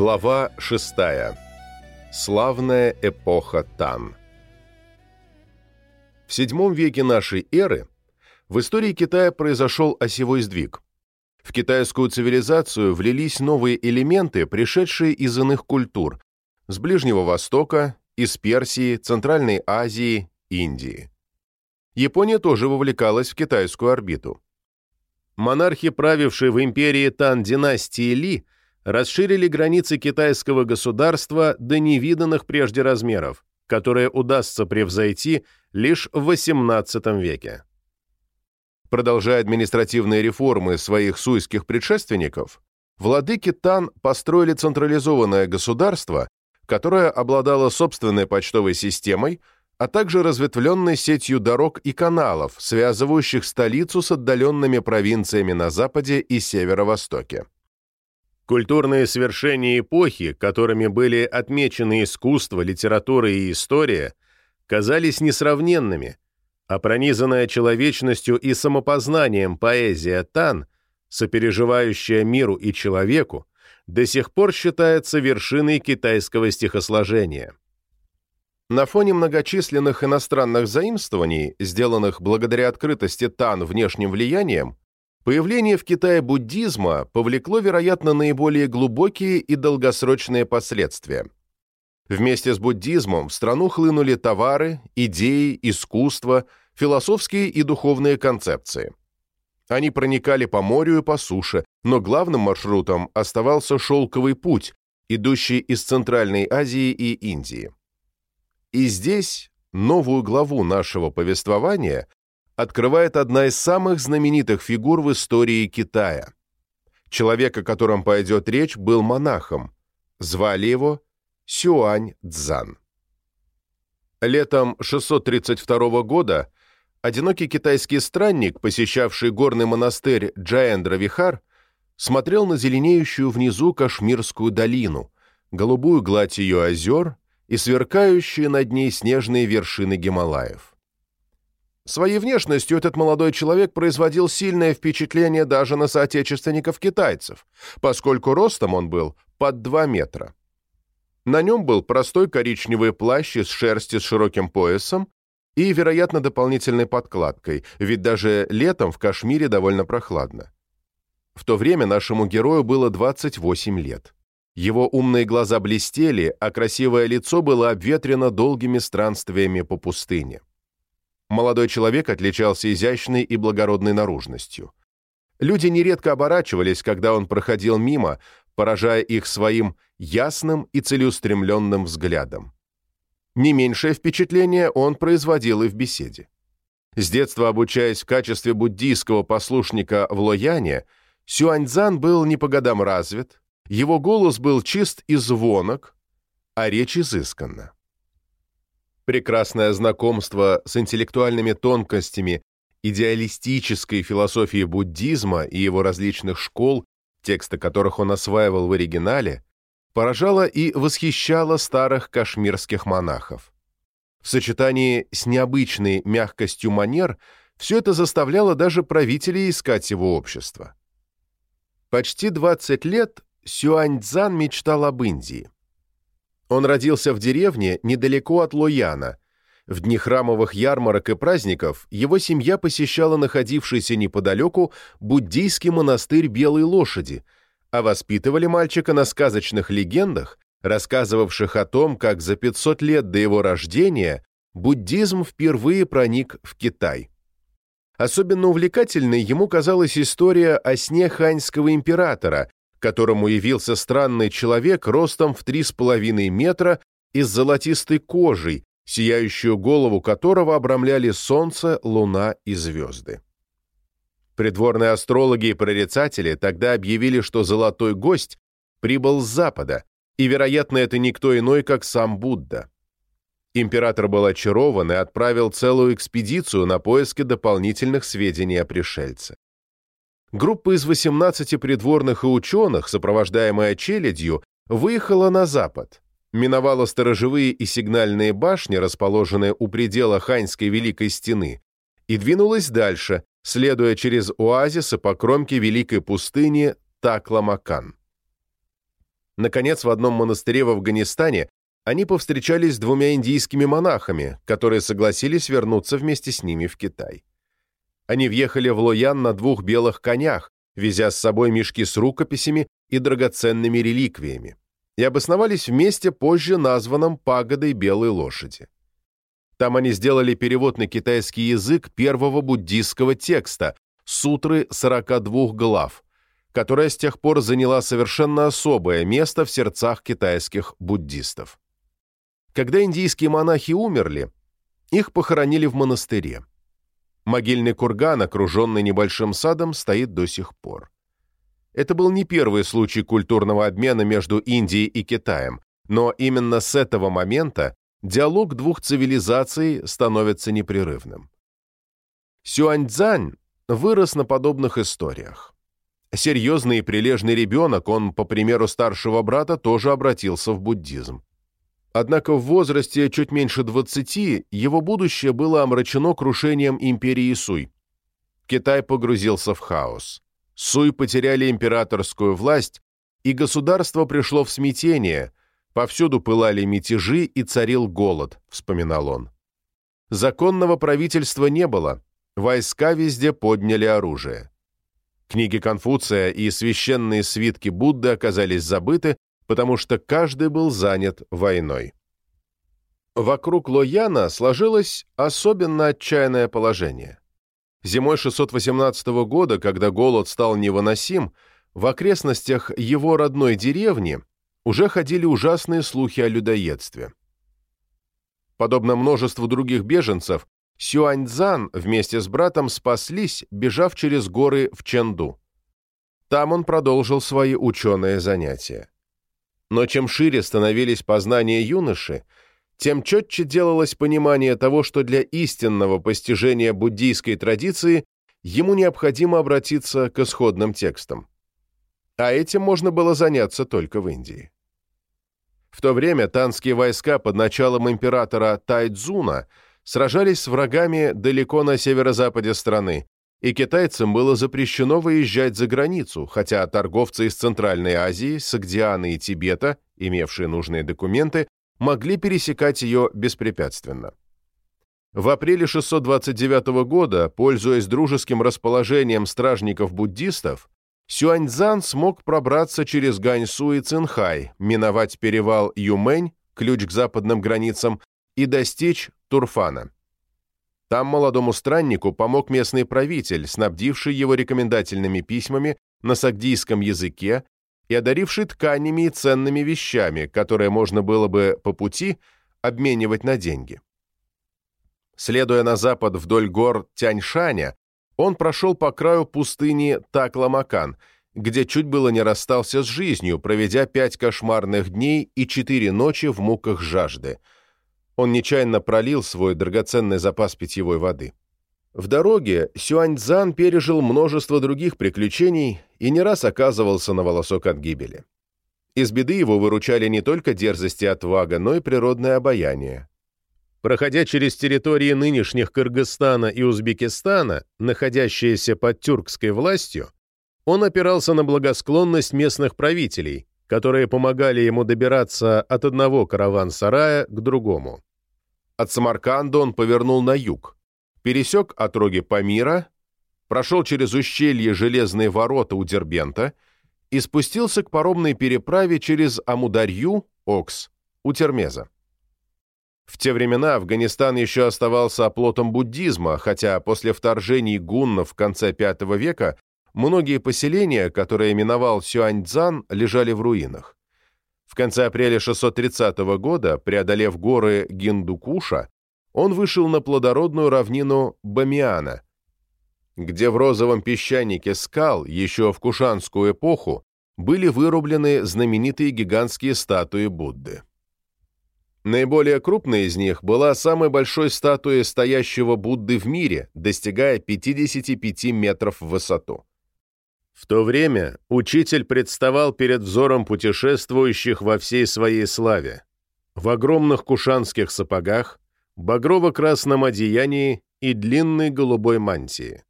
Глава 6. Славная эпоха Тан. В VII веке нашей эры в истории Китая произошел осевой сдвиг. В китайскую цивилизацию влились новые элементы, пришедшие из иных культур, с Ближнего Востока, из Персии, Центральной Азии, Индии. Япония тоже вовлекалась в китайскую орбиту. Монархи, правившие в империи Тан династии Ли – расширили границы китайского государства до невиданных прежде размеров, которые удастся превзойти лишь в XVIII веке. Продолжая административные реформы своих суйских предшественников, владыки Тан построили централизованное государство, которое обладало собственной почтовой системой, а также разветвленной сетью дорог и каналов, связывающих столицу с отдаленными провинциями на западе и северо-востоке. Культурные свершения эпохи, которыми были отмечены искусство, литература и история, казались несравненными, а пронизанная человечностью и самопознанием поэзия Тан, сопереживающая миру и человеку, до сих пор считается вершиной китайского стихосложения. На фоне многочисленных иностранных заимствований, сделанных благодаря открытости Тан внешним влиянием, Появление в Китае буддизма повлекло, вероятно, наиболее глубокие и долгосрочные последствия. Вместе с буддизмом в страну хлынули товары, идеи, искусство, философские и духовные концепции. Они проникали по морю и по суше, но главным маршрутом оставался шелковый путь, идущий из Центральной Азии и Индии. И здесь новую главу нашего повествования открывает одна из самых знаменитых фигур в истории Китая. Человек, о котором пойдет речь, был монахом. Звали его Сюань Цзан. Летом 632 года одинокий китайский странник, посещавший горный монастырь Джаэндра-Вихар, смотрел на зеленеющую внизу Кашмирскую долину, голубую гладь ее озер и сверкающие над ней снежные вершины Гималаев. Своей внешностью этот молодой человек производил сильное впечатление даже на соотечественников-китайцев, поскольку ростом он был под 2 метра. На нем был простой коричневый плащ из шерсти с широким поясом и, вероятно, дополнительной подкладкой, ведь даже летом в Кашмире довольно прохладно. В то время нашему герою было 28 лет. Его умные глаза блестели, а красивое лицо было обветрено долгими странствиями по пустыне. Молодой человек отличался изящной и благородной наружностью. Люди нередко оборачивались, когда он проходил мимо, поражая их своим ясным и целеустремленным взглядом. Не меньшее впечатление он производил и в беседе. С детства обучаясь в качестве буддийского послушника в Лояне, Сюаньцзан был не по годам развит, его голос был чист и звонок, а речь изысканна. Прекрасное знакомство с интеллектуальными тонкостями идеалистической философии буддизма и его различных школ, тексты которых он осваивал в оригинале, поражало и восхищало старых кашмирских монахов. В сочетании с необычной мягкостью манер все это заставляло даже правителей искать его общество. Почти 20 лет Сюаньцзан мечтал об Индии. Он родился в деревне недалеко от Лояна. В дни храмовых ярмарок и праздников его семья посещала находившийся неподалеку буддийский монастырь Белой Лошади, а воспитывали мальчика на сказочных легендах, рассказывавших о том, как за 500 лет до его рождения буддизм впервые проник в Китай. Особенно увлекательной ему казалась история о сне ханьского императора, которому явился странный человек ростом в три с половиной метра и с золотистой кожей, сияющую голову которого обрамляли солнце, луна и звезды. Придворные астрологи и прорицатели тогда объявили, что золотой гость прибыл с запада, и, вероятно, это никто иной, как сам Будда. Император был очарован и отправил целую экспедицию на поиски дополнительных сведений о пришельце. Группа из 18 придворных и ученых, сопровождаемая челядью, выехала на запад, миновала сторожевые и сигнальные башни, расположенные у предела Ханьской Великой Стены, и двинулась дальше, следуя через оазисы по кромке Великой пустыни Такламакан. Наконец, в одном монастыре в Афганистане они повстречались с двумя индийскими монахами, которые согласились вернуться вместе с ними в Китай. Они въехали в Лоян на двух белых конях, везя с собой мешки с рукописями и драгоценными реликвиями, и обосновались вместе позже названном пагодой Белой лошади. Там они сделали перевод на китайский язык первого буддийского текста, сутры 42 глав, которая с тех пор заняла совершенно особое место в сердцах китайских буддистов. Когда индийские монахи умерли, их похоронили в монастыре. Могильный курган, окруженный небольшим садом, стоит до сих пор. Это был не первый случай культурного обмена между Индией и Китаем, но именно с этого момента диалог двух цивилизаций становится непрерывным. Сюаньцзань вырос на подобных историях. Серьезный и прилежный ребенок, он, по примеру старшего брата, тоже обратился в буддизм. Однако в возрасте чуть меньше 20 его будущее было омрачено крушением империи Суй. Китай погрузился в хаос. Суй потеряли императорскую власть, и государство пришло в смятение, повсюду пылали мятежи и царил голод, вспоминал он. Законного правительства не было, войска везде подняли оружие. Книги Конфуция и священные свитки Будды оказались забыты, потому что каждый был занят войной. Вокруг Лояна сложилось особенно отчаянное положение. Зимой 618 года, когда голод стал невыносим, в окрестностях его родной деревни уже ходили ужасные слухи о людоедстве. Подобно множеству других беженцев, Сюаньцзан вместе с братом спаслись, бежав через горы в Чэнду. Там он продолжил свои ученые занятия. Но чем шире становились познания юноши, тем четче делалось понимание того, что для истинного постижения буддийской традиции ему необходимо обратиться к исходным текстам. А этим можно было заняться только в Индии. В то время танские войска под началом императора Тайцзуна сражались с врагами далеко на северо-западе страны, и китайцам было запрещено выезжать за границу, хотя торговцы из Центральной Азии, Сагдианы и Тибета, имевшие нужные документы, могли пересекать ее беспрепятственно. В апреле 629 года, пользуясь дружеским расположением стражников-буддистов, Сюаньцзан смог пробраться через Ганьсу и Цинхай, миновать перевал Юмэнь, ключ к западным границам, и достичь Турфана. Там молодому страннику помог местный правитель, снабдивший его рекомендательными письмами на сагдийском языке и одаривший тканями и ценными вещами, которые можно было бы по пути обменивать на деньги. Следуя на запад вдоль гор Тяньшаня, он прошел по краю пустыни Такламакан, где чуть было не расстался с жизнью, проведя пять кошмарных дней и четыре ночи в муках жажды – он нечаянно пролил свой драгоценный запас питьевой воды. В дороге Сюаньцзан пережил множество других приключений и не раз оказывался на волосок от гибели. Из беды его выручали не только дерзость и отвага, но и природное обаяние. Проходя через территории нынешних Кыргызстана и Узбекистана, находящиеся под тюркской властью, он опирался на благосклонность местных правителей, которые помогали ему добираться от одного караван-сарая к другому. От Самарканда он повернул на юг, пересек отроги Памира, прошел через ущелье Железные ворота у Дербента и спустился к паромной переправе через Амударью, Окс, у Термеза. В те времена Афганистан еще оставался оплотом буддизма, хотя после вторжений гуннов в конце V века многие поселения, которые именовал Сюаньцзан, лежали в руинах. В конце апреля 630 года, преодолев горы Гиндукуша, он вышел на плодородную равнину Бамиана, где в розовом песчанике скал еще в Кушанскую эпоху были вырублены знаменитые гигантские статуи Будды. Наиболее крупная из них была самой большой статуей стоящего Будды в мире, достигая 55 метров в высоту. В то время учитель представал перед взором путешествующих во всей своей славе, в огромных кушанских сапогах, багрово-красном одеянии и длинной голубой мантии.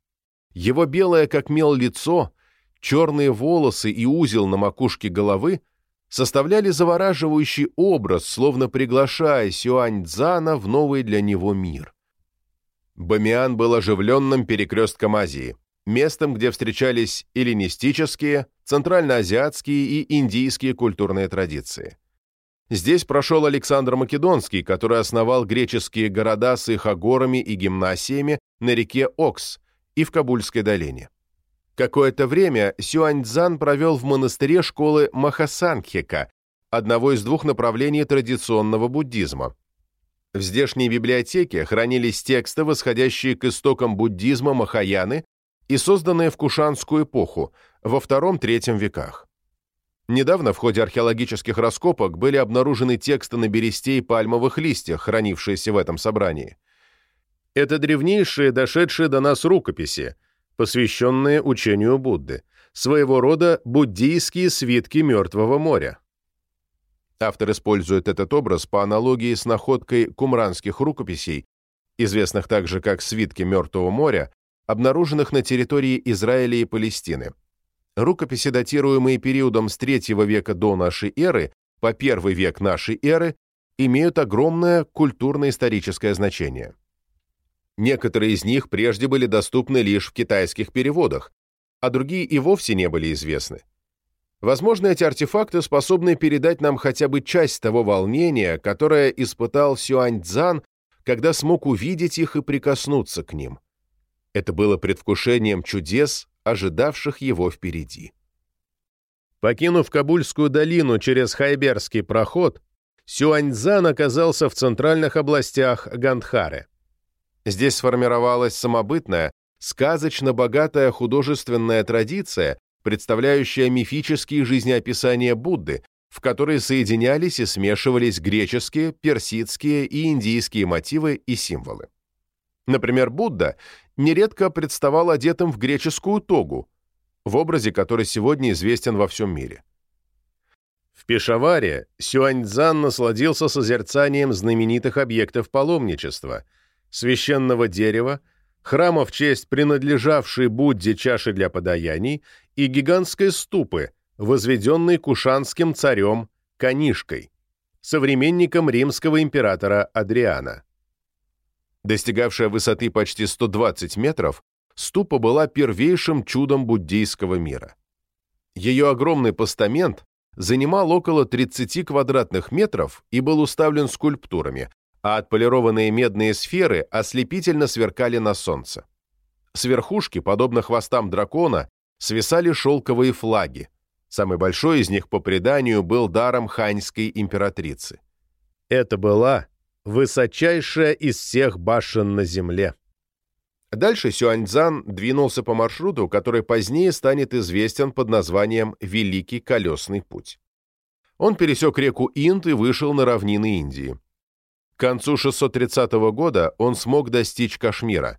Его белое как мел лицо, черные волосы и узел на макушке головы составляли завораживающий образ, словно приглашая Сюань-Дзана в новый для него мир. Бамиан был оживленным перекрестком Азии, местом, где встречались эллинистические, центральноазиатские и индийские культурные традиции. Здесь прошел Александр Македонский, который основал греческие города с их агорами и гимнасиями на реке Окс и в Кабульской долине. Какое-то время Сюаньцзан провел в монастыре школы Махасангхека, одного из двух направлений традиционного буддизма. В здешней библиотеке хранились тексты, восходящие к истокам буддизма Махаяны и созданные в Кушанскую эпоху, во II-III веках. Недавно в ходе археологических раскопок были обнаружены тексты на бересте и пальмовых листьях, хранившиеся в этом собрании. Это древнейшие, дошедшие до нас рукописи, посвященные учению Будды, своего рода буддийские свитки Мертвого моря. Автор использует этот образ по аналогии с находкой кумранских рукописей, известных также как свитки Мертвого моря, обнаруженных на территории Израиля и Палестины. Рукописи, датируемые периодом с III века до нашей эры по I век нашей эры, имеют огромное культурно-историческое значение. Некоторые из них прежде были доступны лишь в китайских переводах, а другие и вовсе не были известны. Возможно, эти артефакты способны передать нам хотя бы часть того волнения, которое испытал Сюань Цзан, когда смог увидеть их и прикоснуться к ним. Это было предвкушением чудес, ожидавших его впереди. Покинув Кабульскую долину через Хайберский проход, Сюаньцзан оказался в центральных областях Гандхары. Здесь сформировалась самобытная, сказочно богатая художественная традиция, представляющая мифические жизнеописания Будды, в которые соединялись и смешивались греческие, персидские и индийские мотивы и символы. Например, Будда нередко представал одетым в греческую тогу, в образе, который сегодня известен во всем мире. В Пешаваре Сюаньцзан насладился созерцанием знаменитых объектов паломничества, священного дерева, храма в честь принадлежавшей Будде чаши для подаяний и гигантской ступы, возведенной кушанским царем Канишкой, современником римского императора Адриана. Достигавшая высоты почти 120 метров, ступа была первейшим чудом буддийского мира. Ее огромный постамент занимал около 30 квадратных метров и был уставлен скульптурами, а отполированные медные сферы ослепительно сверкали на солнце. С верхушки, подобно хвостам дракона, свисали шелковые флаги. Самый большой из них, по преданию, был даром ханьской императрицы. Это была высочайшая из всех башен на земле. Дальше Сюаньцзан двинулся по маршруту, который позднее станет известен под названием «Великий колесный путь». Он пересек реку Инд и вышел на равнины Индии. К концу 630 года он смог достичь Кашмира.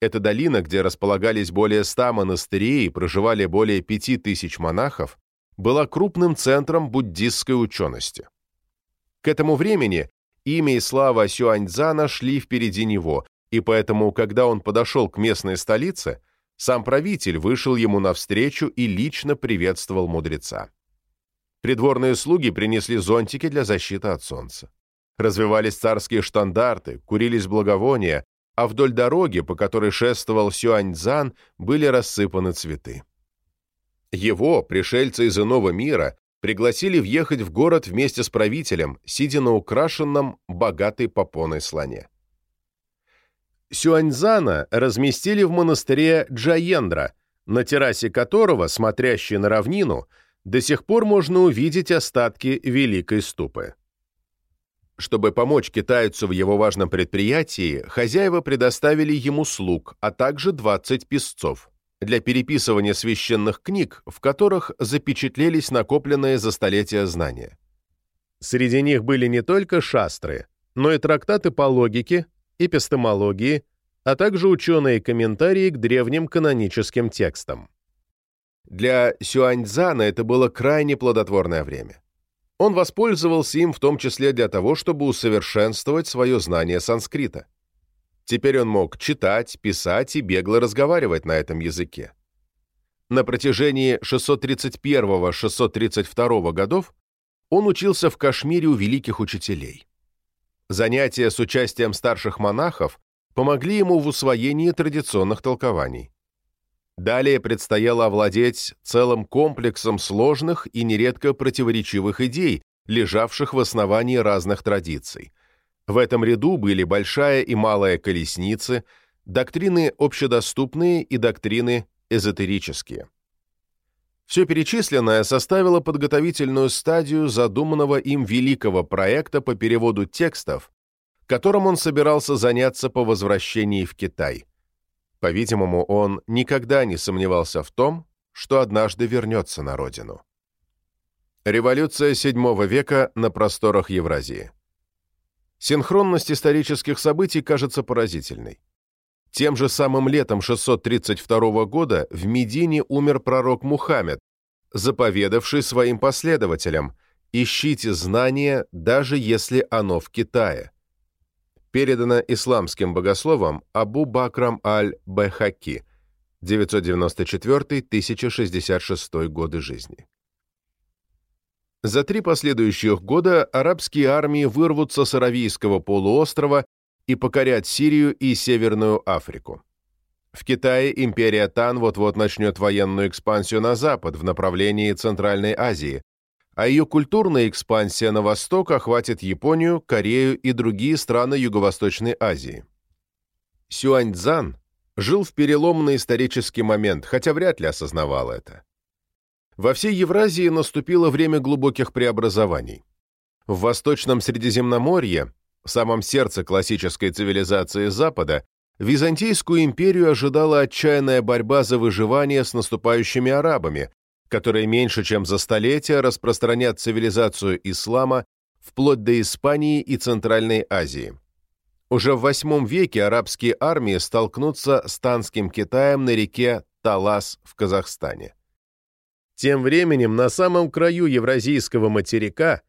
Эта долина, где располагались более ста монастырей и проживали более пяти тысяч монахов, была крупным центром буддистской учености. К этому времени Имя и слава Сюаньцзана шли впереди него, и поэтому, когда он подошел к местной столице, сам правитель вышел ему навстречу и лично приветствовал мудреца. Придворные слуги принесли зонтики для защиты от солнца. Развивались царские штандарты, курились благовония, а вдоль дороги, по которой шествовал Сюаньцзан, были рассыпаны цветы. Его, пришельца из иного мира, пригласили въехать в город вместе с правителем, сидя на украшенном богатой попоной слоне. Сюаньзана разместили в монастыре Джаендра, на террасе которого, смотрящей на равнину, до сих пор можно увидеть остатки Великой Ступы. Чтобы помочь китайцу в его важном предприятии, хозяева предоставили ему слуг, а также 20 песцов для переписывания священных книг, в которых запечатлелись накопленные за столетия знания. Среди них были не только шастры, но и трактаты по логике, эпистемологии, а также ученые комментарии к древним каноническим текстам. Для Сюаньцзана это было крайне плодотворное время. Он воспользовался им в том числе для того, чтобы усовершенствовать свое знание санскрита. Теперь он мог читать, писать и бегло разговаривать на этом языке. На протяжении 631-632 годов он учился в Кашмире у великих учителей. Занятия с участием старших монахов помогли ему в усвоении традиционных толкований. Далее предстояло овладеть целым комплексом сложных и нередко противоречивых идей, лежавших в основании разных традиций. В этом ряду были большая и малая колесницы, доктрины общедоступные и доктрины эзотерические. Все перечисленное составило подготовительную стадию задуманного им великого проекта по переводу текстов, которым он собирался заняться по возвращении в Китай. По-видимому, он никогда не сомневался в том, что однажды вернется на родину. Революция VII века на просторах Евразии. Синхронность исторических событий кажется поразительной. Тем же самым летом 632 года в Медине умер пророк Мухаммед, заповедавший своим последователям «Ищите знания, даже если оно в Китае». Передано исламским богословом Абу Бакрам аль-Бехаки, 994-1066 годы жизни. За три последующих года арабские армии вырвутся с Аравийского полуострова и покорят Сирию и Северную Африку. В Китае империя Тан вот-вот начнет военную экспансию на запад в направлении Центральной Азии, а ее культурная экспансия на восток охватит Японию, Корею и другие страны Юго-Восточной Азии. Сюаньцзан жил в переломный исторический момент, хотя вряд ли осознавал это. Во всей Евразии наступило время глубоких преобразований. В Восточном Средиземноморье в самом сердце классической цивилизации Запада, Византийскую империю ожидала отчаянная борьба за выживание с наступающими арабами, которые меньше чем за столетия распространят цивилизацию ислама вплоть до Испании и Центральной Азии. Уже в VIII веке арабские армии столкнутся с Танским Китаем на реке Талас в Казахстане. Тем временем на самом краю Евразийского материка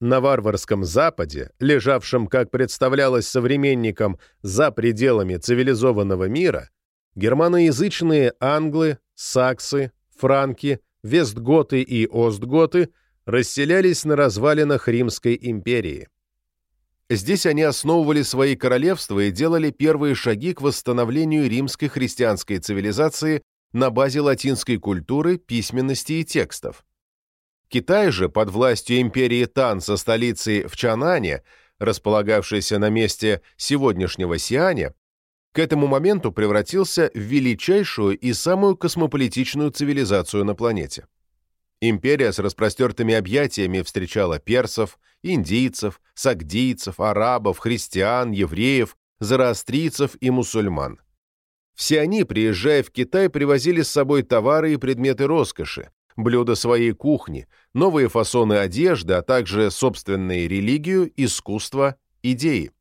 на варварском Западе, лежавшем, как представлялось современникам, за пределами цивилизованного мира, германоязычные англы, саксы, франки, вестготы и остготы расселялись на развалинах Римской империи. Здесь они основывали свои королевства и делали первые шаги к восстановлению римской христианской цивилизации на базе латинской культуры, письменности и текстов. Китай же под властью империи Тан со столицей в Чанане, располагавшейся на месте сегодняшнего Сианя, к этому моменту превратился в величайшую и самую космополитичную цивилизацию на планете. Империя с распростертыми объятиями встречала персов, индийцев, сагдийцев, арабов, христиан, евреев, зороастрийцев и мусульман. Все они, приезжая в Китай, привозили с собой товары и предметы роскоши, блюда своей кухни, новые фасоны одежды, а также собственные религию, искусство, идеи.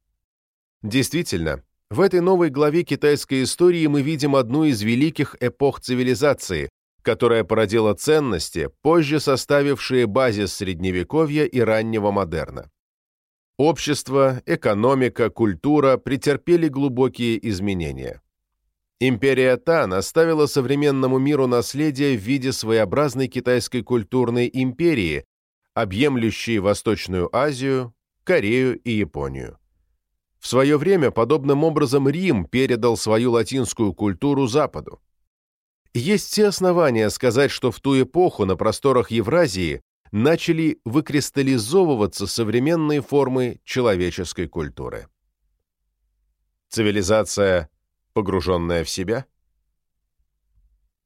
Действительно, в этой новой главе китайской истории мы видим одну из великих эпох цивилизации, которая породила ценности, позже составившие базис Средневековья и раннего модерна. Общество, экономика, культура претерпели глубокие изменения. Империя Тан оставила современному миру наследие в виде своеобразной китайской культурной империи, объемлющей Восточную Азию, Корею и Японию. В свое время подобным образом Рим передал свою латинскую культуру Западу. Есть все основания сказать, что в ту эпоху на просторах Евразии начали выкристаллизовываться современные формы человеческой культуры. Цивилизация погруженная в себя?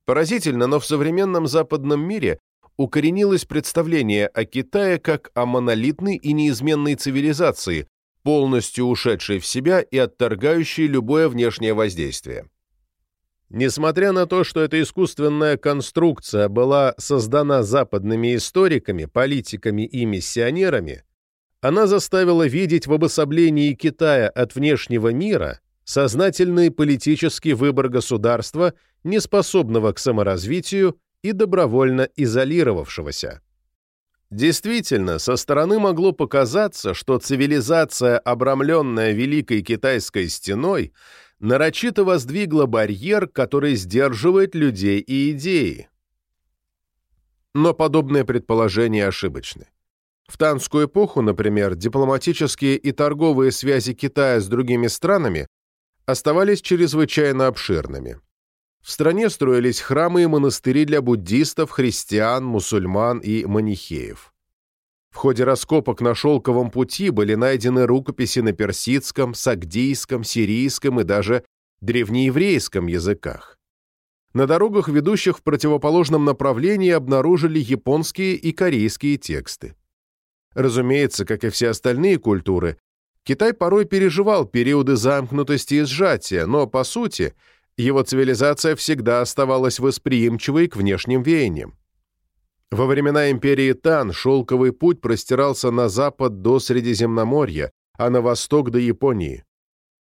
Поразительно, но в современном западном мире укоренилось представление о Китае как о монолитной и неизменной цивилизации, полностью ушедшей в себя и отторгающей любое внешнее воздействие. Несмотря на то, что эта искусственная конструкция была создана западными историками, политиками и миссионерами, она заставила видеть в обособлении Китая от внешнего мира сознательный политический выбор государства, неспособного к саморазвитию и добровольно изолировавшегося. Действительно, со стороны могло показаться, что цивилизация, обрамленная Великой Китайской стеной, нарочито воздвигла барьер, который сдерживает людей и идеи, Но подобные предположения ошибочны. В Танскую эпоху, например, дипломатические и торговые связи Китая с другими странами оставались чрезвычайно обширными. В стране строились храмы и монастыри для буддистов, христиан, мусульман и манихеев. В ходе раскопок на Шелковом пути были найдены рукописи на персидском, сагдийском, сирийском и даже древнееврейском языках. На дорогах, ведущих в противоположном направлении, обнаружили японские и корейские тексты. Разумеется, как и все остальные культуры, Китай порой переживал периоды замкнутости и сжатия, но, по сути, его цивилизация всегда оставалась восприимчивой к внешним веяниям. Во времена империи Тан шелковый путь простирался на запад до Средиземноморья, а на восток до Японии.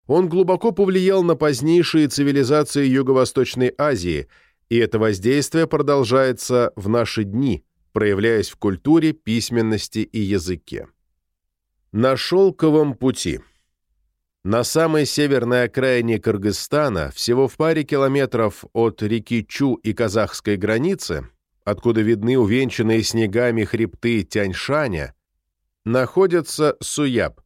Он глубоко повлиял на позднейшие цивилизации Юго-Восточной Азии, и это воздействие продолжается в наши дни, проявляясь в культуре, письменности и языке. На шелковом пути. На самой северной окраине Кыргызстана, всего в паре километров от реки Чу и казахской границы, откуда видны увенчанные снегами хребты Тяньшаня, находится Суяб,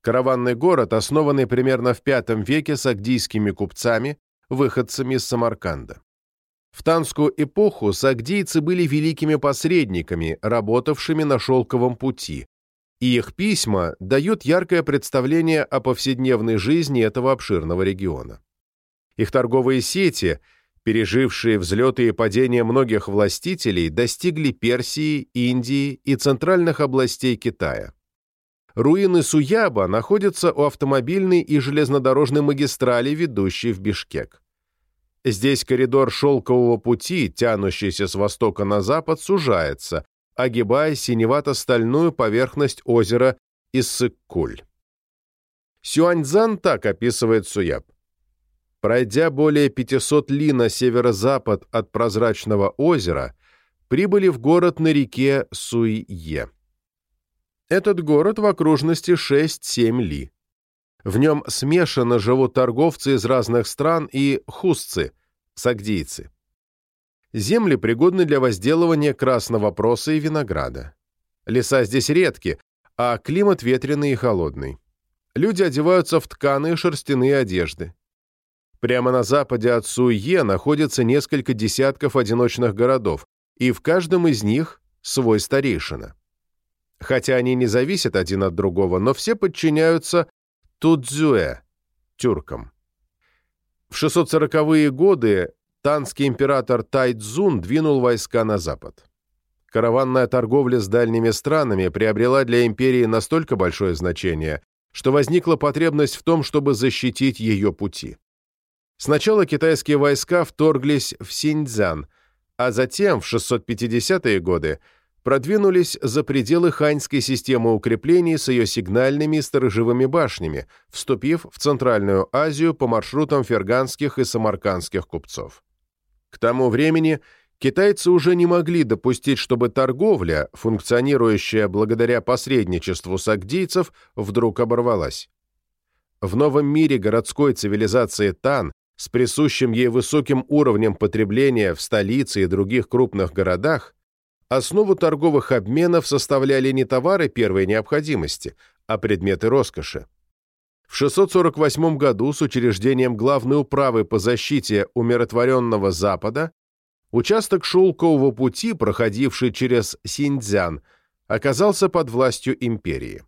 караванный город, основанный примерно в V веке сагдийскими купцами, выходцами из Самарканда. В танскую эпоху сагдийцы были великими посредниками, работавшими на шелковом пути, и их письма дают яркое представление о повседневной жизни этого обширного региона. Их торговые сети, пережившие взлеты и падения многих властителей, достигли Персии, Индии и центральных областей Китая. Руины Суяба находятся у автомобильной и железнодорожной магистрали, ведущей в Бишкек. Здесь коридор шелкового пути, тянущийся с востока на запад, сужается, огибая синевато-стальную поверхность озера Иссык-Куль. Сюаньцзан так описывает Суяб. Пройдя более 500 ли на северо-запад от прозрачного озера, прибыли в город на реке Суйе. Этот город в окружности 6-7 ли. В нем смешанно живут торговцы из разных стран и хустцы, сагдийцы. Земли пригодны для возделывания красного проса и винограда. Леса здесь редки, а климат ветреный и холодный. Люди одеваются в тканые шерстяные одежды. Прямо на западе от Суе находится несколько десятков одиночных городов, и в каждом из них свой старейшина. Хотя они не зависят один от другого, но все подчиняются Тудзюэ, тюркам. В 640-е годы танский император Тайцзун двинул войска на запад. Караванная торговля с дальними странами приобрела для империи настолько большое значение, что возникла потребность в том, чтобы защитить ее пути. Сначала китайские войска вторглись в Синьцзян, а затем, в 650-е годы, продвинулись за пределы ханьской системы укреплений с ее сигнальными и сторожевыми башнями, вступив в Центральную Азию по маршрутам ферганских и самаркандских купцов. К тому времени китайцы уже не могли допустить, чтобы торговля, функционирующая благодаря посредничеству сагдийцев, вдруг оборвалась. В новом мире городской цивилизации Тан с присущим ей высоким уровнем потребления в столице и других крупных городах основу торговых обменов составляли не товары первой необходимости, а предметы роскоши. В 648 году с учреждением главной управы по защите умиротворенного Запада участок Шелкового пути, проходивший через Синьцзян, оказался под властью империи.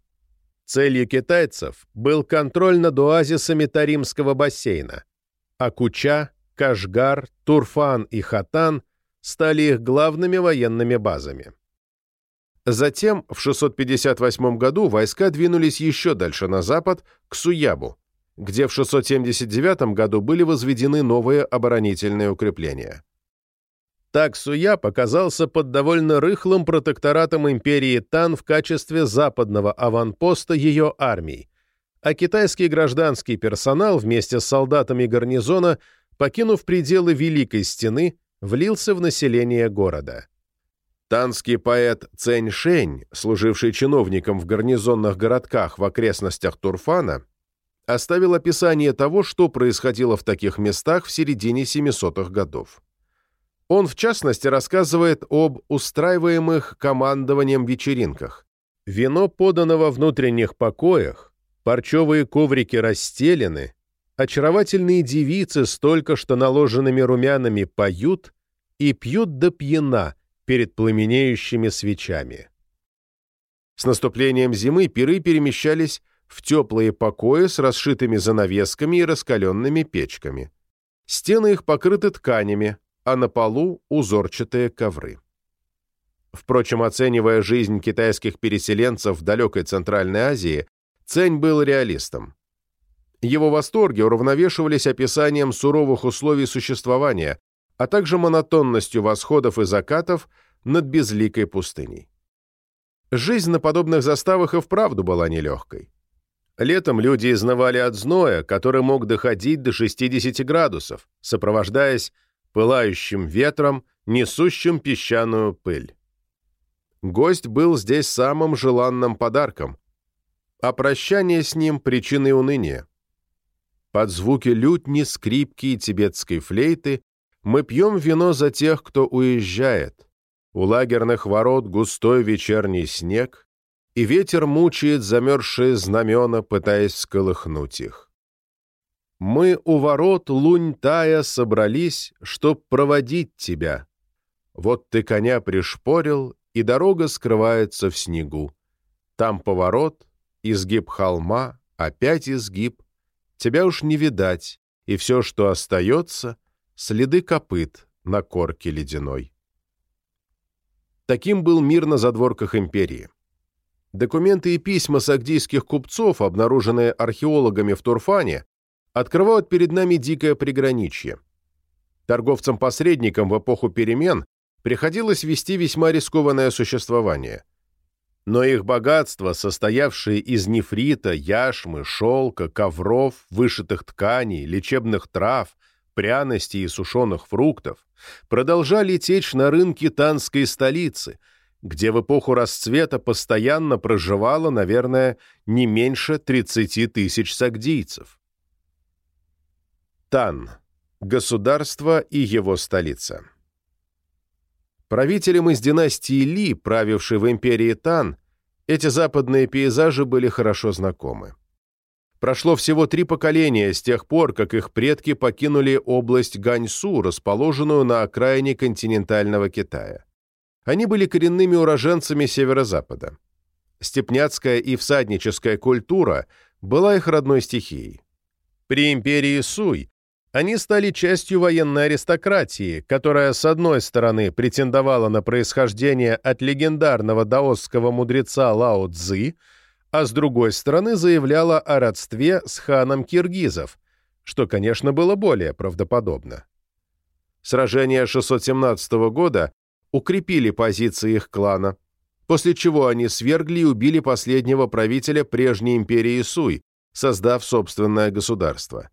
Целью китайцев был контроль над оазисами Таримского бассейна, а Куча, Кашгар, Турфан и Хатан стали их главными военными базами. Затем, в 658 году, войска двинулись еще дальше на запад, к Суябу, где в 679 году были возведены новые оборонительные укрепления. Так Суяб оказался под довольно рыхлым протекторатом империи Тан в качестве западного аванпоста ее армий, а китайский гражданский персонал вместе с солдатами гарнизона, покинув пределы Великой Стены, влился в население города. Танский поэт Цэнь Шэнь, служивший чиновником в гарнизонных городках в окрестностях Турфана, оставил описание того, что происходило в таких местах в середине 700-х годов. Он, в частности, рассказывает об устраиваемых командованием вечеринках. Вино подано во внутренних покоях, парчевые коврики расстелены, очаровательные девицы с только что наложенными румянами поют и пьют до пьяна перед пламенеющими свечами. С наступлением зимы пиры перемещались в теплые покои с расшитыми занавесками и раскаленными печками. Стены их покрыты тканями, а на полу узорчатые ковры. Впрочем, оценивая жизнь китайских переселенцев в далекой Центральной Азии, Цень был реалистом. Его восторги уравновешивались описанием суровых условий существования, а также монотонностью восходов и закатов над безликой пустыней. Жизнь на подобных заставах и вправду была нелегкой. Летом люди изнывали от зноя, который мог доходить до 60 градусов, сопровождаясь пылающим ветром, несущим песчаную пыль. Гость был здесь самым желанным подарком, а прощание с ним – причиной уныния. Под звуки лютни, скрипки и тибетской флейты мы пьем вино за тех, кто уезжает. У лагерных ворот густой вечерний снег, и ветер мучает замерзшие знамена, пытаясь сколыхнуть их. Мы у ворот лунь-тая собрались, чтоб проводить тебя. Вот ты коня пришпорил, и дорога скрывается в снегу. Там поворот, изгиб холма, опять изгиб. Тебя уж не видать, и все, что остается, следы копыт на корке ледяной. Таким был мир на задворках империи. Документы и письма сагдийских купцов, обнаруженные археологами в Турфане, открывают перед нами дикое приграничье. Торговцам-посредникам в эпоху перемен приходилось вести весьма рискованное существование. Но их богатство, состоявшее из нефрита, яшмы, шелка, ковров, вышитых тканей, лечебных трав, пряностей и сушеных фруктов, продолжали течь на рынки танской столицы, где в эпоху расцвета постоянно проживало, наверное, не меньше 30 тысяч сагдийцев. Тан. Государство и его столица. Правителям из династии Ли, правившей в империи Тан, эти западные пейзажи были хорошо знакомы. Прошло всего три поколения с тех пор, как их предки покинули область Ганьсу, расположенную на окраине континентального Китая. Они были коренными уроженцами северо-запада. Степняцкая и всадническая культура была их родной стихией. При империи Суй они стали частью военной аристократии, которая, с одной стороны, претендовала на происхождение от легендарного даосского мудреца Лао Цзы, а с другой стороны заявляла о родстве с ханом киргизов, что, конечно, было более правдоподобно. Сражения 617 года укрепили позиции их клана, после чего они свергли и убили последнего правителя прежней империи Суй, создав собственное государство.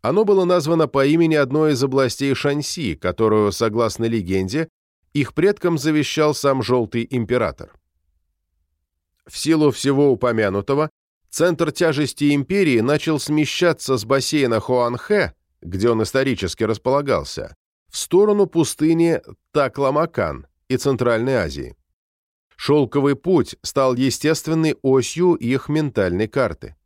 Оно было названо по имени одной из областей Шанси, которую, согласно легенде, их предкам завещал сам Желтый Император. В силу всего упомянутого, центр тяжести империи начал смещаться с бассейна Хуанхэ, где он исторически располагался, в сторону пустыни Такламакан и Центральной Азии. Шелковый путь стал естественной осью их ментальной карты.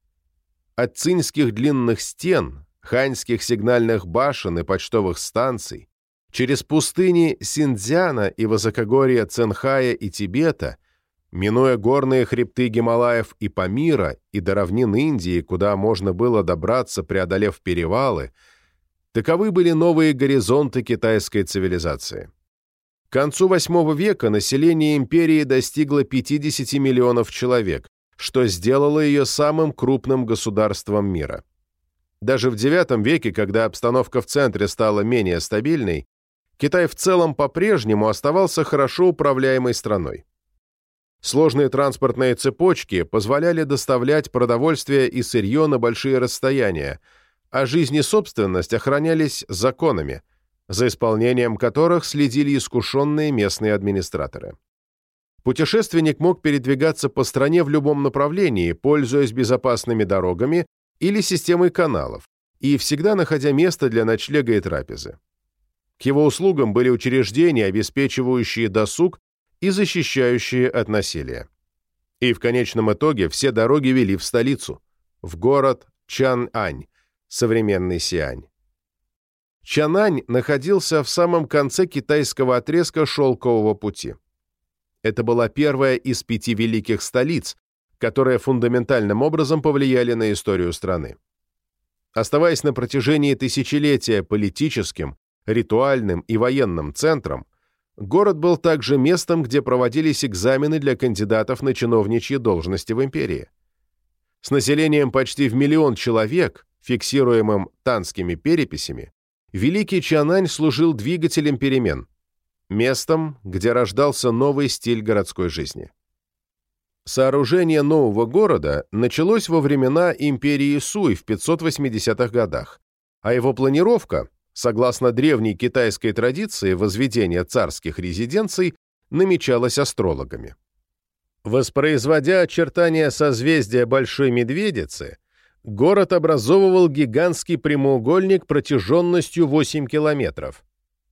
От цинских длинных стен, ханьских сигнальных башен и почтовых станций, через пустыни Синдзяна и высокогорья Ценхая и Тибета, минуя горные хребты Гималаев и Памира и до равнин Индии, куда можно было добраться, преодолев перевалы, таковы были новые горизонты китайской цивилизации. К концу VIII века население империи достигло 50 миллионов человек, что сделало ее самым крупным государством мира. Даже в IX веке, когда обстановка в центре стала менее стабильной, Китай в целом по-прежнему оставался хорошо управляемой страной. Сложные транспортные цепочки позволяли доставлять продовольствие и сырье на большие расстояния, а жизнь и собственность охранялись законами, за исполнением которых следили искушенные местные администраторы. Путешественник мог передвигаться по стране в любом направлении, пользуясь безопасными дорогами или системой каналов, и всегда находя место для ночлега и трапезы. К его услугам были учреждения, обеспечивающие досуг и защищающие от насилия. И в конечном итоге все дороги вели в столицу, в город Чан-Ань, современный Сиань. Чанань находился в самом конце китайского отрезка шелкового пути. Это была первая из пяти великих столиц, которые фундаментальным образом повлияли на историю страны. Оставаясь на протяжении тысячелетия политическим, ритуальным и военным центром, город был также местом, где проводились экзамены для кандидатов на чиновничьи должности в империи. С населением почти в миллион человек, фиксируемым танскими переписями, Великий Чанань служил двигателем перемен, местом, где рождался новый стиль городской жизни. Сооружение нового города началось во времена империи Суй в 580-х годах, а его планировка, согласно древней китайской традиции возведения царских резиденций, намечалась астрологами. Воспроизводя очертания созвездия Большой Медведицы, город образовывал гигантский прямоугольник протяженностью 8 километров.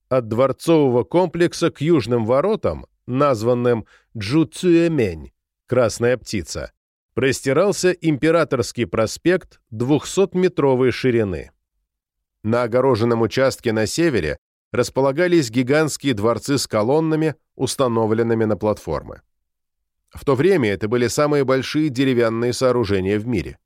От дворцового комплекса к южным воротам, названным Джуцюэмень, «Красная птица», простирался Императорский проспект 200-метровой ширины. На огороженном участке на севере располагались гигантские дворцы с колоннами, установленными на платформы. В то время это были самые большие деревянные сооружения в мире.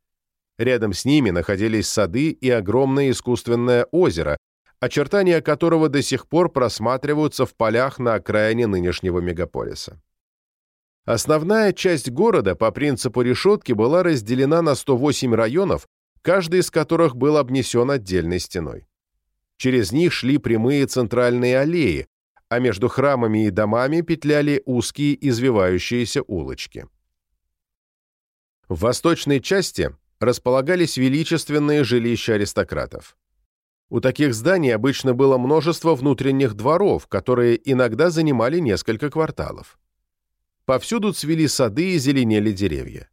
Рядом с ними находились сады и огромное искусственное озеро, очертания которого до сих пор просматриваются в полях на окраине нынешнего мегаполиса. Основная часть города по принципу решетки была разделена на 108 районов, каждый из которых был обнесен отдельной стеной. Через них шли прямые центральные аллеи, а между храмами и домами петляли узкие извивающиеся улочки. В восточной части располагались величественные жилища аристократов. У таких зданий обычно было множество внутренних дворов, которые иногда занимали несколько кварталов. Повсюду цвели сады и зеленели деревья.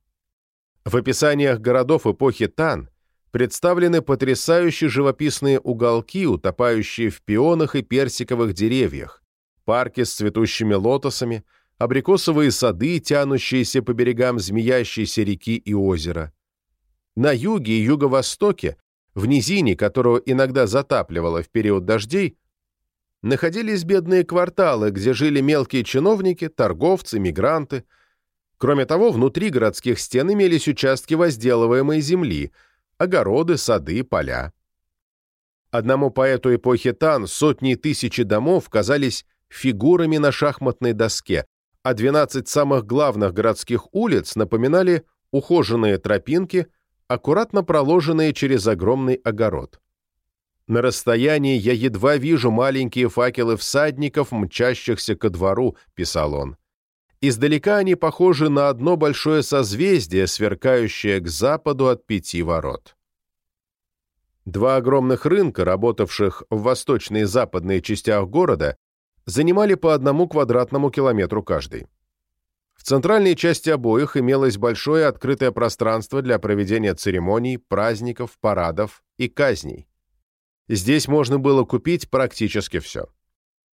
В описаниях городов эпохи Тан представлены потрясающие живописные уголки, утопающие в пионах и персиковых деревьях, парки с цветущими лотосами, абрикосовые сады, тянущиеся по берегам змеящейся реки и озера. На юге и юго-востоке, в низине, которую иногда затапливало в период дождей, находились бедные кварталы, где жили мелкие чиновники, торговцы, мигранты. Кроме того, внутри городских стен имелись участки возделываемой земли, огороды, сады, поля. Одному поэту эпохи Тан сотни тысяч домов казались фигурами на шахматной доске, а 12 самых главных городских улиц напоминали ухоженные тропинки, аккуратно проложенные через огромный огород. На расстоянии я едва вижу маленькие факелы всадников, мчащихся ко двору», — писал он. Издалека они похожи на одно большое созвездие, сверкающее к западу от пяти ворот. Два огромных рынка, работавших в восточной и западной частях города, занимали по одному квадратному километру каждый. В центральной части обоих имелось большое открытое пространство для проведения церемоний, праздников, парадов и казней. Здесь можно было купить практически все.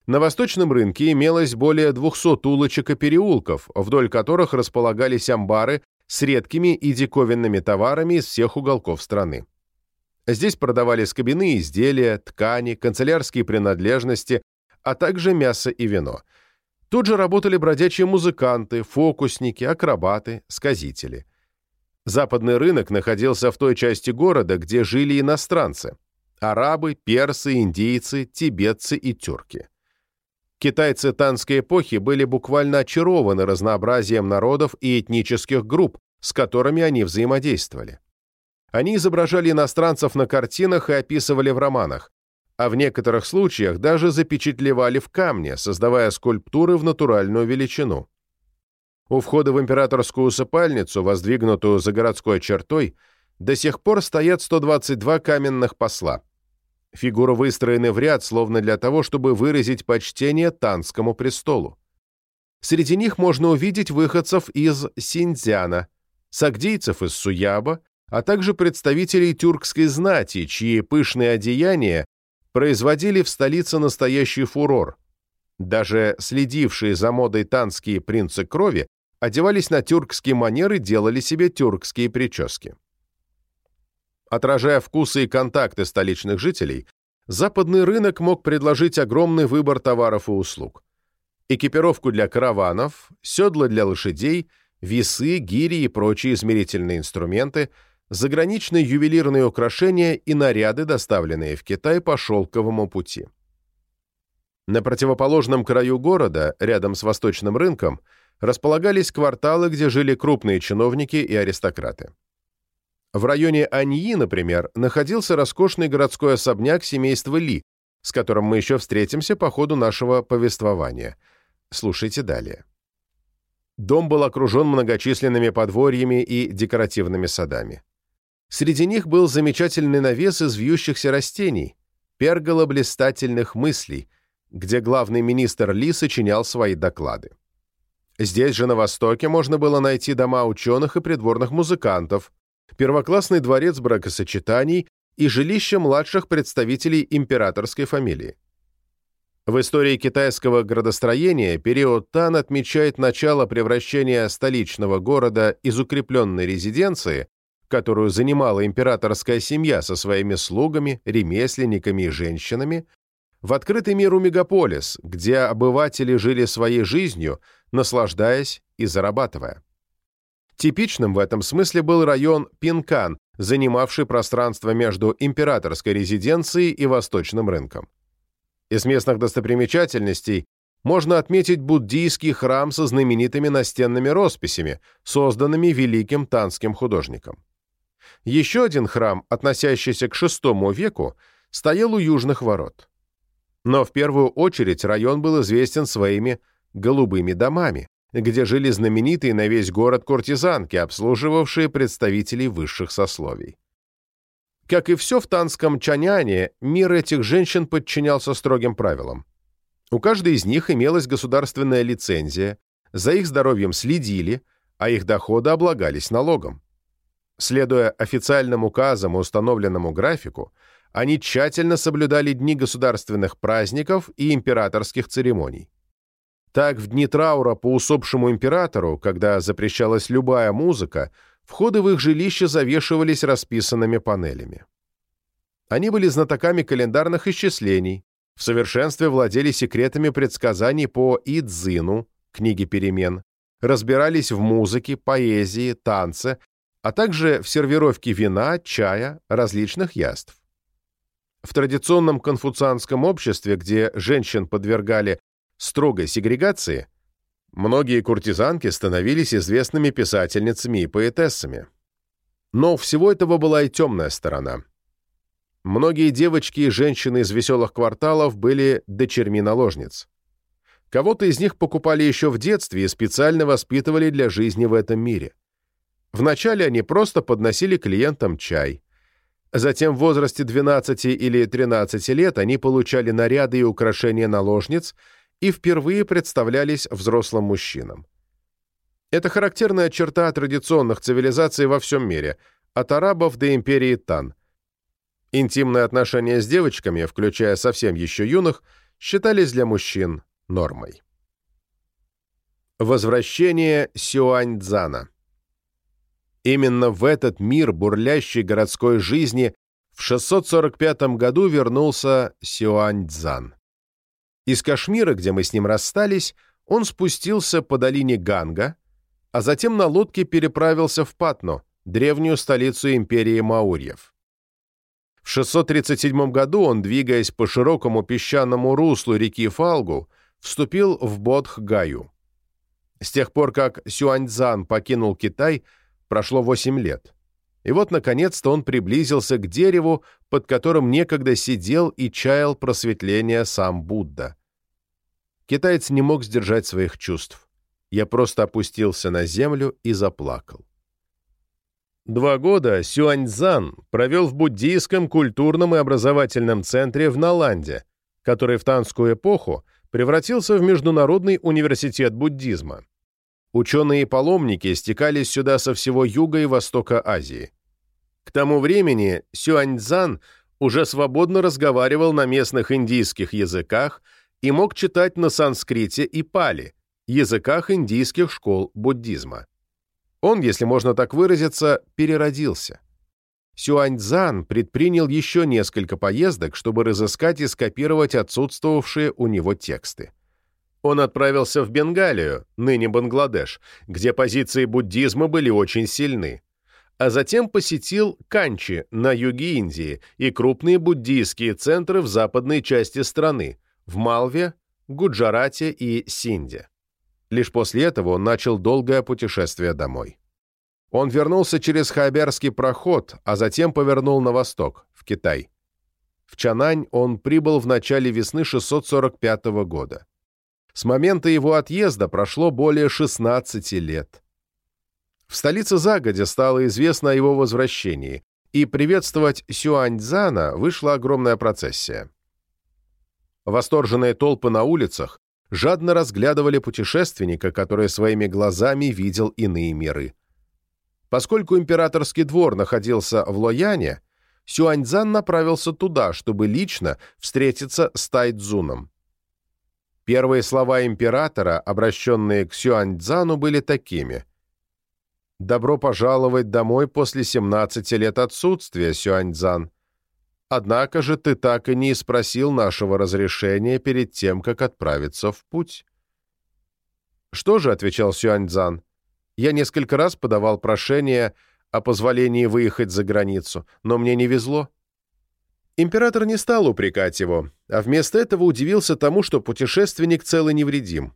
На восточном рынке имелось более 200 улочек и переулков, вдоль которых располагались амбары с редкими и диковинными товарами из всех уголков страны. Здесь продавали скобяные изделия, ткани, канцелярские принадлежности, а также мясо и вино. Тут же работали бродячие музыканты, фокусники, акробаты, сказители. Западный рынок находился в той части города, где жили иностранцы арабы, персы, индийцы, тибетцы и тюрки. Китайцы танской эпохи были буквально очарованы разнообразием народов и этнических групп, с которыми они взаимодействовали. Они изображали иностранцев на картинах и описывали в романах, а в некоторых случаях даже запечатлевали в камне, создавая скульптуры в натуральную величину. У входа в императорскую усыпальницу, воздвигнутую за городской чертой, до сих пор стоят 122 каменных посла. Фигуры выстроены в ряд, словно для того, чтобы выразить почтение Танскому престолу. Среди них можно увидеть выходцев из Синьцзяна, сагдийцев из Суяба, а также представителей тюркской знати, чьи пышные одеяния производили в столице настоящий фурор. Даже следившие за модой танские принцы крови одевались на тюркские манеры, делали себе тюркские прически. Отражая вкусы и контакты столичных жителей, западный рынок мог предложить огромный выбор товаров и услуг. Экипировку для караванов, седла для лошадей, весы, гири и прочие измерительные инструменты, заграничные ювелирные украшения и наряды, доставленные в Китай по шелковому пути. На противоположном краю города, рядом с восточным рынком, располагались кварталы, где жили крупные чиновники и аристократы. В районе Аньи, например, находился роскошный городской особняк семейства Ли, с которым мы еще встретимся по ходу нашего повествования. Слушайте далее. Дом был окружен многочисленными подворьями и декоративными садами. Среди них был замечательный навес из вьющихся растений, пергола блистательных мыслей, где главный министр Ли сочинял свои доклады. Здесь же, на Востоке, можно было найти дома ученых и придворных музыкантов, первоклассный дворец бракосочетаний и жилище младших представителей императорской фамилии. В истории китайского градостроения период Тан отмечает начало превращения столичного города из укрепленной резиденции, которую занимала императорская семья со своими слугами, ремесленниками и женщинами, в открытый миру мегаполис, где обыватели жили своей жизнью, наслаждаясь и зарабатывая. Типичным в этом смысле был район Пинкан, занимавший пространство между императорской резиденцией и восточным рынком. Из местных достопримечательностей можно отметить буддийский храм со знаменитыми настенными росписями, созданными великим танским художником. Еще один храм, относящийся к VI веку, стоял у южных ворот. Но в первую очередь район был известен своими «голубыми домами», где жили знаменитые на весь город куртизанки, обслуживавшие представителей высших сословий. Как и все в танском Чаняне, мир этих женщин подчинялся строгим правилам. У каждой из них имелась государственная лицензия, за их здоровьем следили, а их доходы облагались налогом. Следуя официальным указам и установленному графику, они тщательно соблюдали дни государственных праздников и императорских церемоний. Так, в дни траура по усопшему императору, когда запрещалась любая музыка, входы в их жилище завешивались расписанными панелями. Они были знатоками календарных исчислений, в совершенстве владели секретами предсказаний по Идзину, книге перемен, разбирались в музыке, поэзии, танце, а также в сервировке вина, чая, различных яств. В традиционном конфуцианском обществе, где женщин подвергали строгой сегрегации, многие куртизанки становились известными писательницами и поэтессами. Но у всего этого была и темная сторона. Многие девочки и женщины из веселых кварталов были дочерьми наложниц. Кого-то из них покупали еще в детстве и специально воспитывали для жизни в этом мире. Вначале они просто подносили клиентам чай. Затем в возрасте 12 или 13 лет они получали наряды и украшения наложниц – и впервые представлялись взрослым мужчинам. Это характерная черта традиционных цивилизаций во всем мире, от арабов до империи Тан. Интимные отношения с девочками, включая совсем еще юных, считались для мужчин нормой. Возвращение Сюаньцзана Именно в этот мир бурлящей городской жизни в 645 году вернулся Сюаньцзан. Из Кашмира, где мы с ним расстались, он спустился по долине Ганга, а затем на лодке переправился в Патну, древнюю столицу империи Маурьев. В 637 году он, двигаясь по широкому песчаному руслу реки Фалгу, вступил в Бодх-Гаю. С тех пор, как Сюаньцзан покинул Китай, прошло 8 лет. И вот, наконец-то, он приблизился к дереву, под которым некогда сидел и чаял просветление сам Будда. Китаец не мог сдержать своих чувств. Я просто опустился на землю и заплакал. Два года Сюаньцзан провел в буддийском культурном и образовательном центре в Наланде, который в танскую эпоху превратился в Международный университет буддизма. Ученые и паломники стекались сюда со всего юга и востока Азии. К тому времени Сюаньцзан уже свободно разговаривал на местных индийских языках и мог читать на санскрите и пали, языках индийских школ буддизма. Он, если можно так выразиться, переродился. Сюаньцзан предпринял еще несколько поездок, чтобы разыскать и скопировать отсутствовавшие у него тексты. Он отправился в Бенгалию, ныне Бангладеш, где позиции буддизма были очень сильны, а затем посетил Канчи на юге Индии и крупные буддийские центры в западной части страны, в Малве, Гуджарате и Синде. Лишь после этого он начал долгое путешествие домой. Он вернулся через Хайберский проход, а затем повернул на восток, в Китай. В Чанань он прибыл в начале весны 645 года. С момента его отъезда прошло более 16 лет. В столице загодя стало известно о его возвращении, и приветствовать Сюаньцзана вышла огромная процессия. Восторженные толпы на улицах жадно разглядывали путешественника, который своими глазами видел иные миры. Поскольку императорский двор находился в Лояне, Сюаньцзан направился туда, чтобы лично встретиться с Тайцзуном. Первые слова императора, обращенные к Сюаньцзану, были такими. «Добро пожаловать домой после 17 лет отсутствия, Сюаньцзан. Однако же ты так и не спросил нашего разрешения перед тем, как отправиться в путь». «Что же?» — отвечал Сюаньцзан. «Я несколько раз подавал прошение о позволении выехать за границу, но мне не везло. Император не стал упрекать его, а вместо этого удивился тому, что путешественник цел и невредим,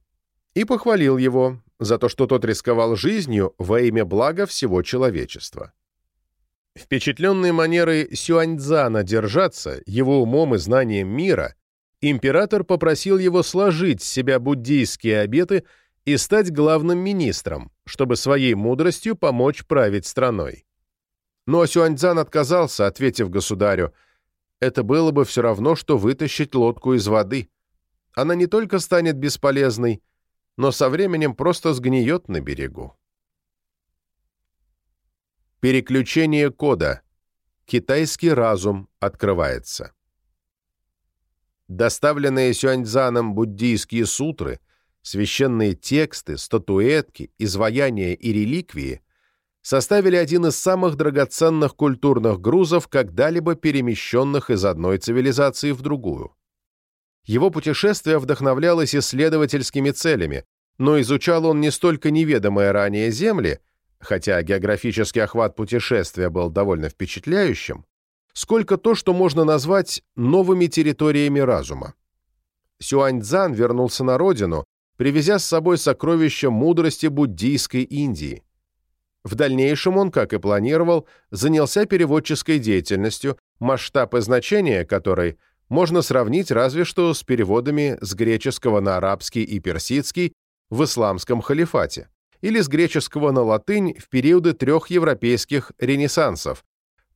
и похвалил его за то, что тот рисковал жизнью во имя блага всего человечества. Впечатленный манерой Сюаньцзана держаться, его умом и знанием мира, император попросил его сложить с себя буддийские обеты и стать главным министром, чтобы своей мудростью помочь править страной. Но Сюаньцзан отказался, ответив государю – это было бы все равно, что вытащить лодку из воды. Она не только станет бесполезной, но со временем просто сгниет на берегу. Переключение кода. Китайский разум открывается. Доставленные Сюаньцзаном буддийские сутры, священные тексты, статуэтки, изваяния и реликвии составили один из самых драгоценных культурных грузов, когда-либо перемещенных из одной цивилизации в другую. Его путешествие вдохновлялось исследовательскими целями, но изучал он не столько неведомые ранее земли, хотя географический охват путешествия был довольно впечатляющим, сколько то, что можно назвать новыми территориями разума. Сюаньцзан вернулся на родину, привезя с собой сокровища мудрости буддийской Индии. В дальнейшем он, как и планировал, занялся переводческой деятельностью, масштаб и значение которой можно сравнить разве что с переводами с греческого на арабский и персидский в исламском халифате или с греческого на латынь в периоды трех европейских ренессансов,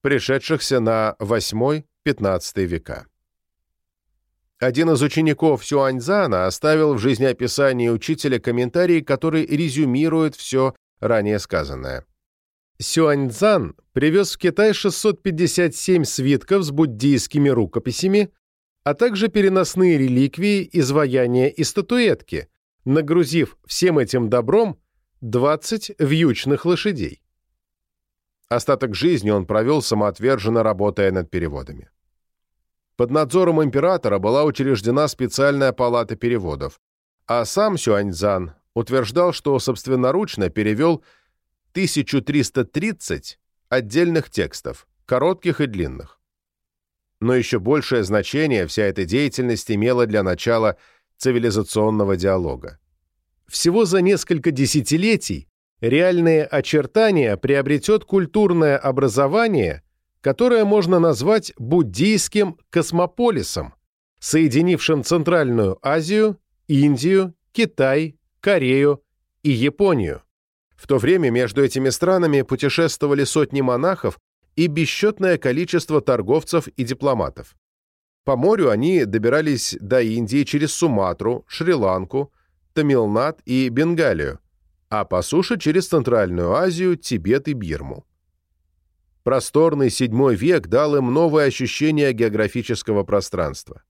пришедшихся на VIII-XV века. Один из учеников Сюаньзана оставил в жизнеописании учителя комментарий, который резюмирует все ранее сказанное. Сюаньцзан привез в Китай 657 свитков с буддийскими рукописями, а также переносные реликвии, изваяния и статуэтки, нагрузив всем этим добром 20 вьючных лошадей. Остаток жизни он провел самоотверженно работая над переводами. Под надзором императора была учреждена специальная палата переводов, а сам Сюаньцзан утверждал, что собственноручно перевел 1330 отдельных текстов, коротких и длинных. Но еще большее значение вся эта деятельность имела для начала цивилизационного диалога. Всего за несколько десятилетий реальные очертания приобретет культурное образование, которое можно назвать буддийским космополисом, соединившим Центральную Азию, Индию, Китай, Корею и Японию. В то время между этими странами путешествовали сотни монахов и бесчетное количество торговцев и дипломатов. По морю они добирались до Индии через Суматру, Шри-Ланку, Тамилнад и Бенгалию, а по суше через Центральную Азию, Тибет и Бирму. Просторный VII век дал им новое ощущение географического пространства.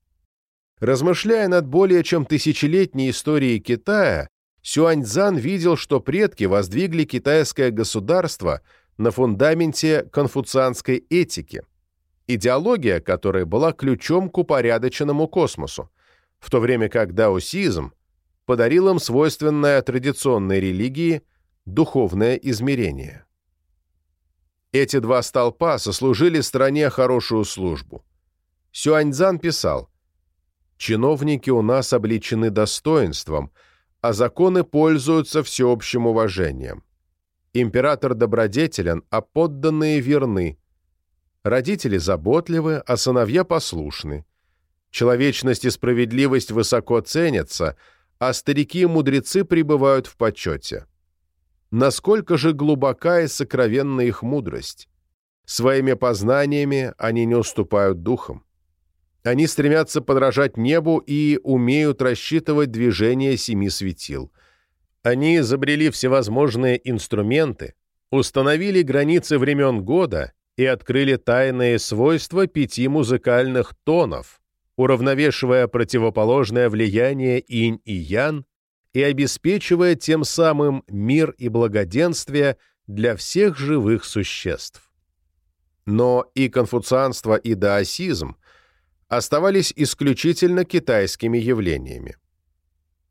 Размышляя над более чем тысячелетней историей Китая, Сюаньцзан видел, что предки воздвигли китайское государство на фундаменте конфуцианской этики, идеология которой была ключом к упорядоченному космосу, в то время как даосизм подарил им свойственное традиционной религии духовное измерение. Эти два столпа сослужили стране хорошую службу. Сюаньцзан писал, «Чиновники у нас обличены достоинством, а законы пользуются всеобщим уважением. Император добродетелен, а подданные верны. Родители заботливы, а сыновья послушны. Человечность и справедливость высоко ценятся, а старики и мудрецы пребывают в почете насколько же глубока и сокровенна их мудрость. Своими познаниями они не уступают духам. Они стремятся подражать небу и умеют рассчитывать движение семи светил. Они изобрели всевозможные инструменты, установили границы времен года и открыли тайные свойства пяти музыкальных тонов, уравновешивая противоположное влияние инь и ян и обеспечивая тем самым мир и благоденствие для всех живых существ. Но и конфуцианство, и даосизм оставались исключительно китайскими явлениями.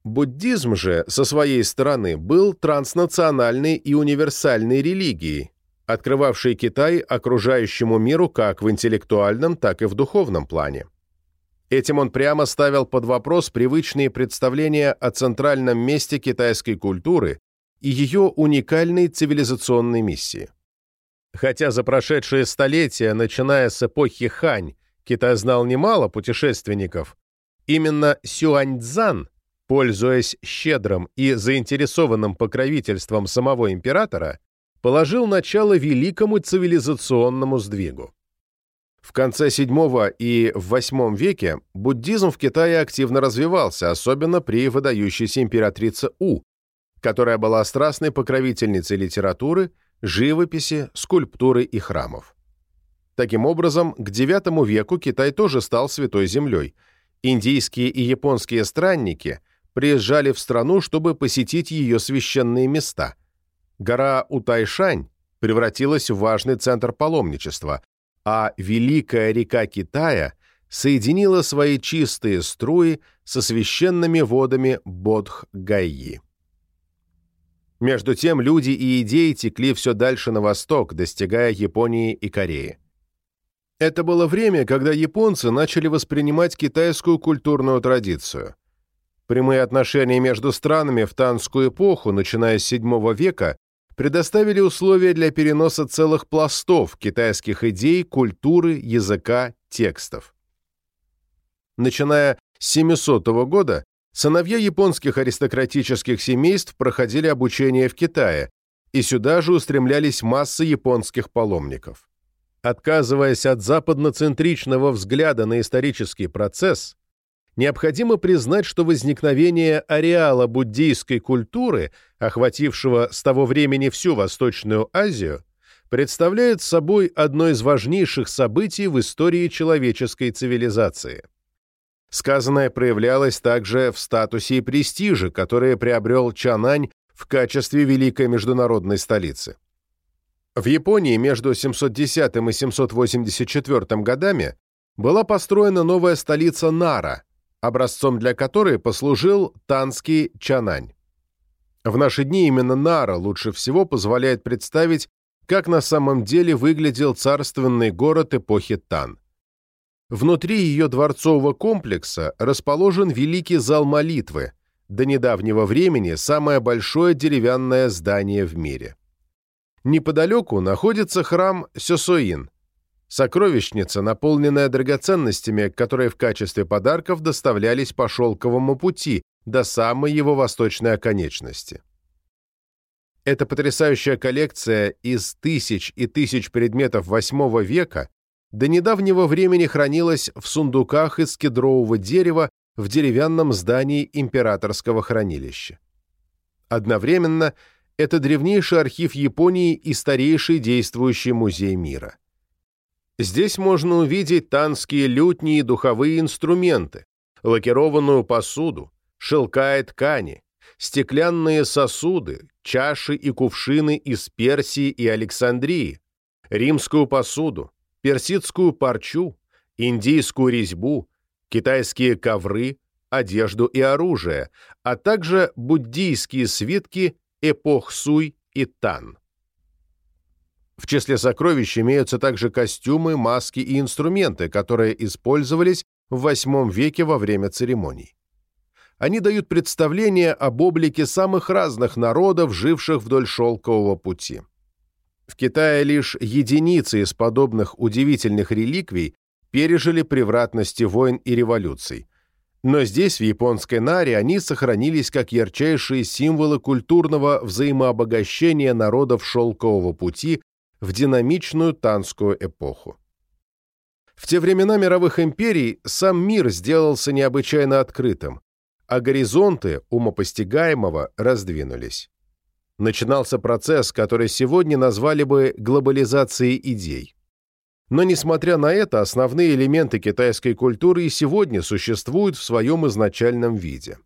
Буддизм же, со своей стороны, был транснациональной и универсальной религией, открывавшей Китай окружающему миру как в интеллектуальном, так и в духовном плане. Этим он прямо ставил под вопрос привычные представления о центральном месте китайской культуры и ее уникальной цивилизационной миссии. Хотя за прошедшие столетия, начиная с эпохи Хань, Китай знал немало путешественников, именно Сюаньцзан, пользуясь щедрым и заинтересованным покровительством самого императора, положил начало великому цивилизационному сдвигу. В конце VII и VIII веке буддизм в Китае активно развивался, особенно при выдающейся императрице У, которая была страстной покровительницей литературы, живописи, скульптуры и храмов. Таким образом, к IX веку Китай тоже стал святой землей. Индийские и японские странники приезжали в страну, чтобы посетить ее священные места. Гора Утайшань превратилась в важный центр паломничества, а Великая река Китая соединила свои чистые струи со священными водами Бодх-Гайи. Между тем люди и идеи текли все дальше на восток, достигая Японии и Кореи. Это было время, когда японцы начали воспринимать китайскую культурную традицию. Прямые отношения между странами в Танскую эпоху, начиная с VII века, предоставили условия для переноса целых пластов китайских идей, культуры, языка, текстов. Начиная с 700 года, сыновья японских аристократических семейств проходили обучение в Китае, и сюда же устремлялись массы японских паломников. Отказываясь от западноцентричного взгляда на исторический процесс, необходимо признать, что возникновение ареала буддийской культуры, охватившего с того времени всю Восточную Азию, представляет собой одно из важнейших событий в истории человеческой цивилизации. Сказанное проявлялось также в статусе и престиже, которые приобрел Чанань в качестве великой международной столицы. В Японии между 710 и 784 годами была построена новая столица Нара, образцом для которой послужил танский Чанань. В наши дни именно Нара лучше всего позволяет представить, как на самом деле выглядел царственный город эпохи Тан. Внутри ее дворцового комплекса расположен великий зал молитвы, до недавнего времени самое большое деревянное здание в мире. Неподалеку находится храм Сёсоин, Сокровищница, наполненная драгоценностями, которые в качестве подарков доставлялись по шелковому пути до самой его восточной оконечности. Эта потрясающая коллекция из тысяч и тысяч предметов VIII века до недавнего времени хранилась в сундуках из кедрового дерева в деревянном здании императорского хранилища. Одновременно это древнейший архив Японии и старейший действующий музей мира. Здесь можно увидеть танские лютни и духовые инструменты, лакированную посуду, шелка и ткани, стеклянные сосуды, чаши и кувшины из Персии и Александрии, римскую посуду, персидскую парчу, индийскую резьбу, китайские ковры, одежду и оружие, а также буддийские свитки эпох Суй и Тан. В числе сокровищ имеются также костюмы, маски и инструменты, которые использовались в VIII веке во время церемоний. Они дают представление об облике самых разных народов, живших вдоль шелкового пути. В Китае лишь единицы из подобных удивительных реликвий пережили превратности войн и революций. Но здесь, в японской Наре, они сохранились как ярчайшие символы культурного взаимообогащения народов шелкового пути в динамичную танскую эпоху. В те времена мировых империй сам мир сделался необычайно открытым, а горизонты умопостигаемого раздвинулись. Начинался процесс, который сегодня назвали бы глобализацией идей. Но, несмотря на это, основные элементы китайской культуры и сегодня существуют в своем изначальном виде.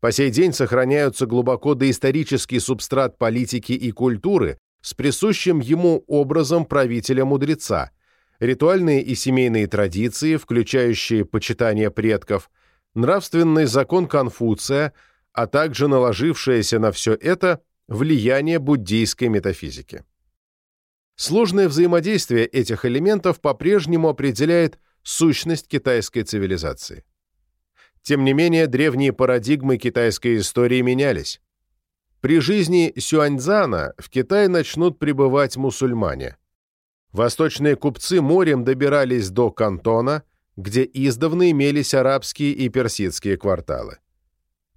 По сей день сохраняются глубоко доисторический субстрат политики и культуры с присущим ему образом правителя-мудреца, ритуальные и семейные традиции, включающие почитание предков, нравственный закон Конфуция, а также наложившееся на все это влияние буддийской метафизики. Сложное взаимодействие этих элементов по-прежнему определяет сущность китайской цивилизации. Тем не менее, древние парадигмы китайской истории менялись. При жизни Сюаньцзана в Китай начнут прибывать мусульмане. Восточные купцы морем добирались до Кантона, где издавна имелись арабские и персидские кварталы.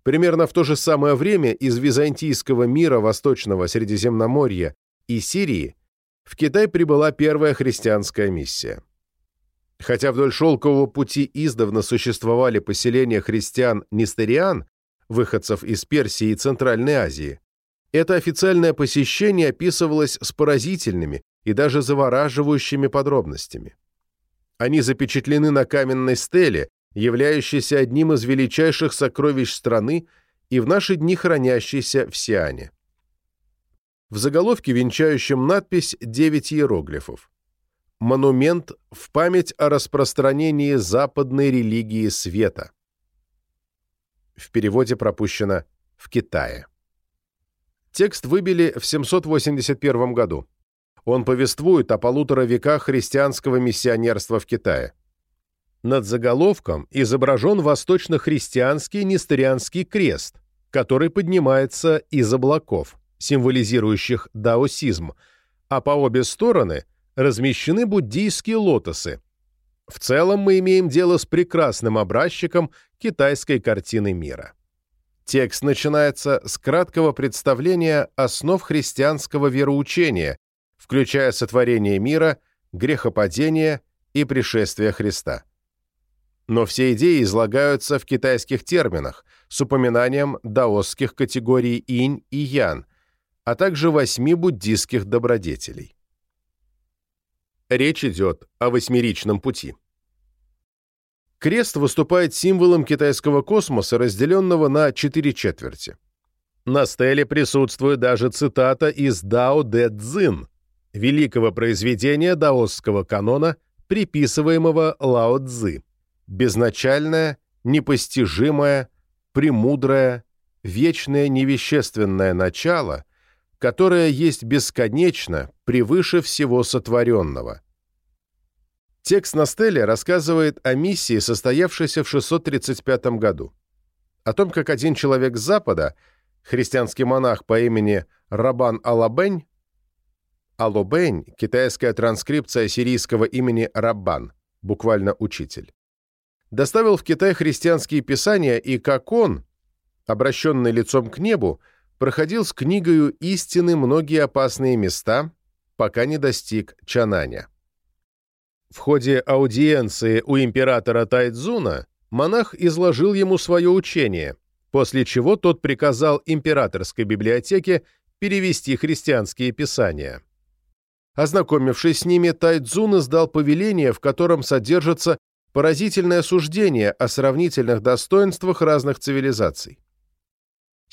Примерно в то же самое время из византийского мира Восточного Средиземноморья и Сирии в Китай прибыла первая христианская миссия. Хотя вдоль шелкового пути издавна существовали поселения христиан-нестериан, выходцев из Персии и Центральной Азии, это официальное посещение описывалось с поразительными и даже завораживающими подробностями. Они запечатлены на каменной стеле, являющейся одним из величайших сокровищ страны и в наши дни хранящейся в Сиане. В заголовке, венчающем надпись, девять иероглифов. «Монумент в память о распространении западной религии света» в переводе пропущено «в Китае». Текст выбили в 781 году. Он повествует о полутора веках христианского миссионерства в Китае. Над заголовком изображен восточно-христианский нестерианский крест, который поднимается из облаков, символизирующих даосизм, а по обе стороны размещены буддийские лотосы, в целом мы имеем дело с прекрасным образчиком китайской картины мира. Текст начинается с краткого представления основ христианского вероучения, включая сотворение мира, грехопадение и пришествие Христа. Но все идеи излагаются в китайских терминах с упоминанием даосских категорий инь и ян, а также восьми буддийских добродетелей. Речь идет о восьмеричном пути. Крест выступает символом китайского космоса, разделенного на четыре четверти. На стеле присутствует даже цитата из Дао Дэ Цзин, великого произведения даосского канона, приписываемого Лао Цзы. Безначальное, непостижимое, премудрое, вечное невещественное начало, которое есть бесконечно, превыше всего сотворенного. Текст на стеле рассказывает о миссии, состоявшейся в 635 году. О том, как один человек с Запада, христианский монах по имени Рабан Алабень, Алобень – китайская транскрипция сирийского имени Раббан, буквально «учитель», доставил в Китай христианские писания и как он, обращенный лицом к небу, проходил с книгою истины многие опасные места, пока не достиг Чананя. В ходе аудиенции у императора Тайцзуна монах изложил ему свое учение, после чего тот приказал императорской библиотеке перевести христианские писания. Ознакомившись с ними, Тайцзун издал повеление, в котором содержится поразительное суждение о сравнительных достоинствах разных цивилизаций.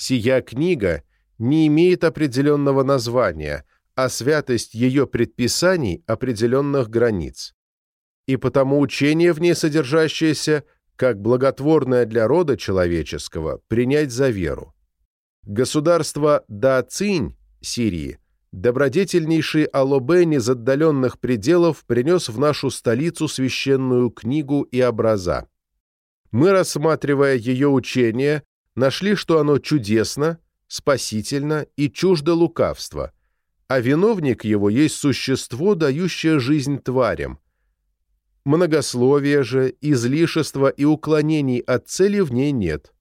Сия книга не имеет определенного названия, а святость ее предписаний определенных границ. И потому учение в ней содержащееся, как благотворное для рода человеческого, принять за веру. Государство Даацинь Сирии, добродетельнейший Алобен из отдаленных пределов принес в нашу столицу священную книгу и образа. Мы, рассматривая ее учение, нашли, что оно чудесно, спасительно и чуждо лукавства, а виновник его есть существо, дающее жизнь тварям. Многословия же, излишества и уклонений от цели в ней нет.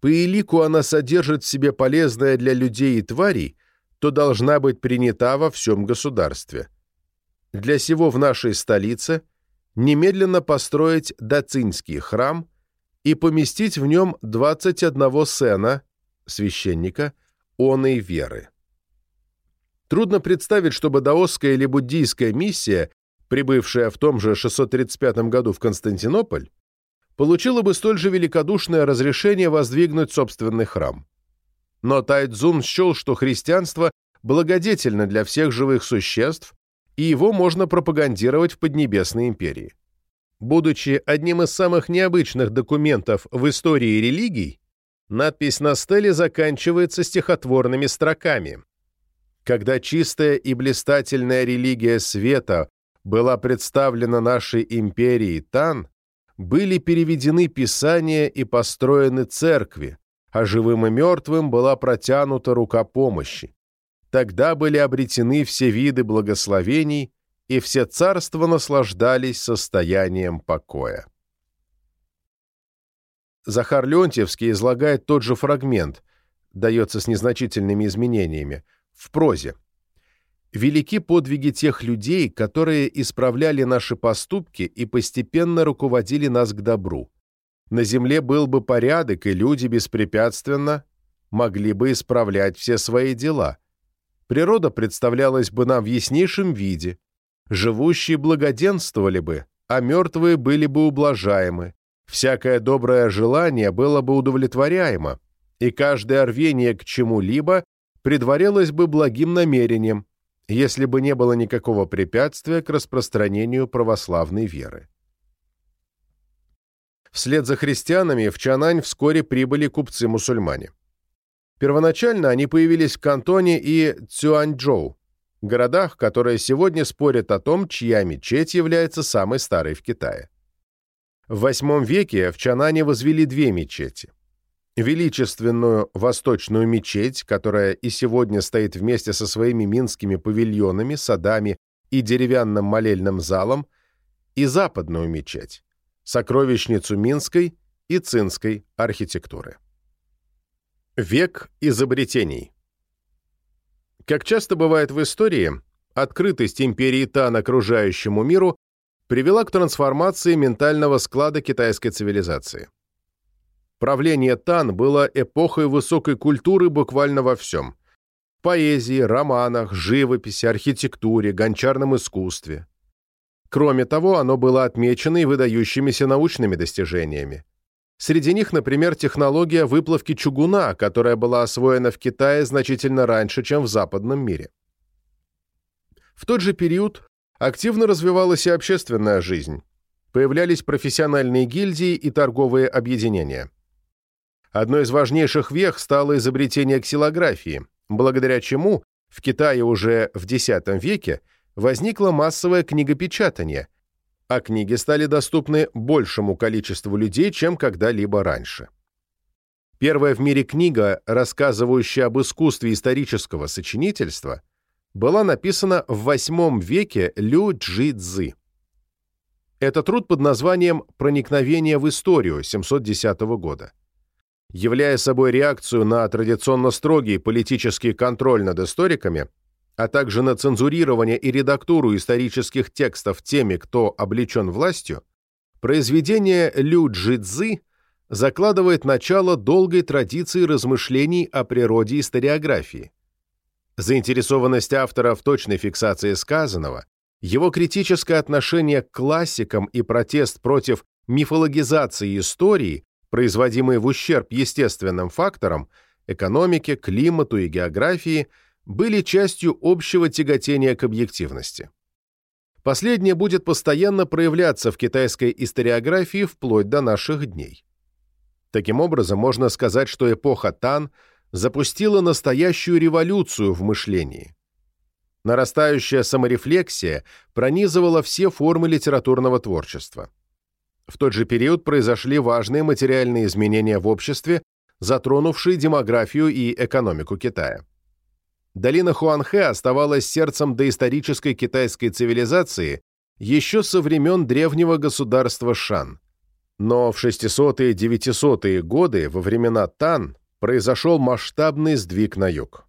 По элику она содержит в себе полезное для людей и тварей, то должна быть принята во всем государстве. Для сего в нашей столице немедленно построить Дацинский храм и поместить в нем 21 сена, священника, оной веры. Трудно представить, чтобы даосская или буддийская миссия, прибывшая в том же 635 году в Константинополь, получила бы столь же великодушное разрешение воздвигнуть собственный храм. Но Тайцзун счел, что христианство благодетельно для всех живых существ, и его можно пропагандировать в Поднебесной империи. Будучи одним из самых необычных документов в истории религий, надпись на стеле заканчивается стихотворными строками. Когда чистая и блистательная религия света была представлена нашей империей Тан, были переведены писания и построены церкви, а живым и мертвым была протянута рука помощи. Тогда были обретены все виды благословений, и все царства наслаждались состоянием покоя. Захар Леонтьевский излагает тот же фрагмент, дается с незначительными изменениями, в прозе велики подвиги тех людей, которые исправляли наши поступки и постепенно руководили нас к добру. На земле был бы порядок, и люди беспрепятственно могли бы исправлять все свои дела. Природа представлялась бы нам в яснейшем виде. Живущие благоденствовали бы, а мертвые были бы ублажаемы. Всякое доброе желание было бы удовлетворяемо, и каждое рвение к чему-либо предварялось бы благим намерением, если бы не было никакого препятствия к распространению православной веры. Вслед за христианами в Чанань вскоре прибыли купцы-мусульмане. Первоначально они появились в Кантоне и Цюаньчжоу, городах, которые сегодня спорят о том, чья мечеть является самой старой в Китае. В VIII веке в Чанане возвели две мечети величественную восточную мечеть, которая и сегодня стоит вместе со своими минскими павильонами, садами и деревянным молельным залом, и западную мечеть, сокровищницу Минской и Цинской архитектуры. Век изобретений Как часто бывает в истории, открытость империи Тан окружающему миру привела к трансформации ментального склада китайской цивилизации. Правление Тан было эпохой высокой культуры буквально во всем. Поэзии, романах, живописи, архитектуре, гончарном искусстве. Кроме того, оно было отмечено и выдающимися научными достижениями. Среди них, например, технология выплавки чугуна, которая была освоена в Китае значительно раньше, чем в западном мире. В тот же период активно развивалась и общественная жизнь. Появлялись профессиональные гильдии и торговые объединения. Одной из важнейших вех стало изобретение ксилографии, благодаря чему в Китае уже в X веке возникло массовое книгопечатание, а книги стали доступны большему количеству людей, чем когда-либо раньше. Первая в мире книга, рассказывающая об искусстве исторического сочинительства, была написана в VIII веке Лю Джи Цзы. Это труд под названием «Проникновение в историю» 710 года являя собой реакцию на традиционно строгий политический контроль над историками, а также на цензурирование и редактуру исторических текстов теми, кто облечен властью, произведение Лю Джи Цзы закладывает начало долгой традиции размышлений о природе историографии. Заинтересованность автора в точной фиксации сказанного, его критическое отношение к классикам и протест против мифологизации истории, производимой в ущерб естественным факторам, экономике, климату и географии, были частью общего тяготения к объективности. Последнее будет постоянно проявляться в китайской историографии вплоть до наших дней. Таким образом, можно сказать, что эпоха Тан – запустила настоящую революцию в мышлении. Нарастающая саморефлексия пронизывала все формы литературного творчества. В тот же период произошли важные материальные изменения в обществе, затронувшие демографию и экономику Китая. Долина Хуанхэ оставалась сердцем доисторической китайской цивилизации еще со времен древнего государства Шан. Но в 600-е 900-е годы, во времена Тан, произошел масштабный сдвиг на юг.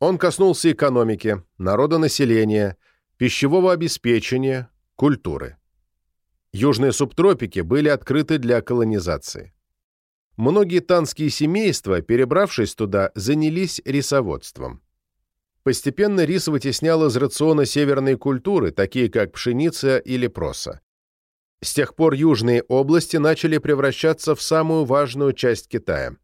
Он коснулся экономики, народонаселения, пищевого обеспечения, культуры. Южные субтропики были открыты для колонизации. Многие танские семейства, перебравшись туда, занялись рисоводством. Постепенно рис вытеснял из рациона северной культуры, такие как пшеница или проса. С тех пор южные области начали превращаться в самую важную часть Китая.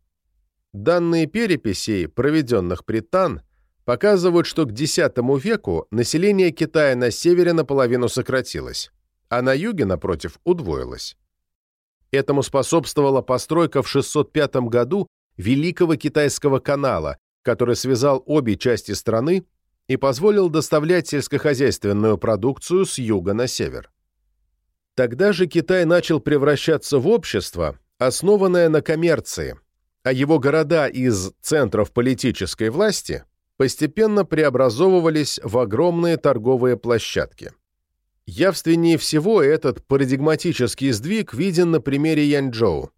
Данные переписей, проведенных при Тан, показывают, что к X веку население Китая на севере наполовину сократилось, а на юге, напротив, удвоилось. Этому способствовала постройка в 605 году Великого Китайского канала, который связал обе части страны и позволил доставлять сельскохозяйственную продукцию с юга на север. Тогда же Китай начал превращаться в общество, основанное на коммерции – а его города из центров политической власти постепенно преобразовывались в огромные торговые площадки. Явственнее всего этот парадигматический сдвиг виден на примере Янчжоу,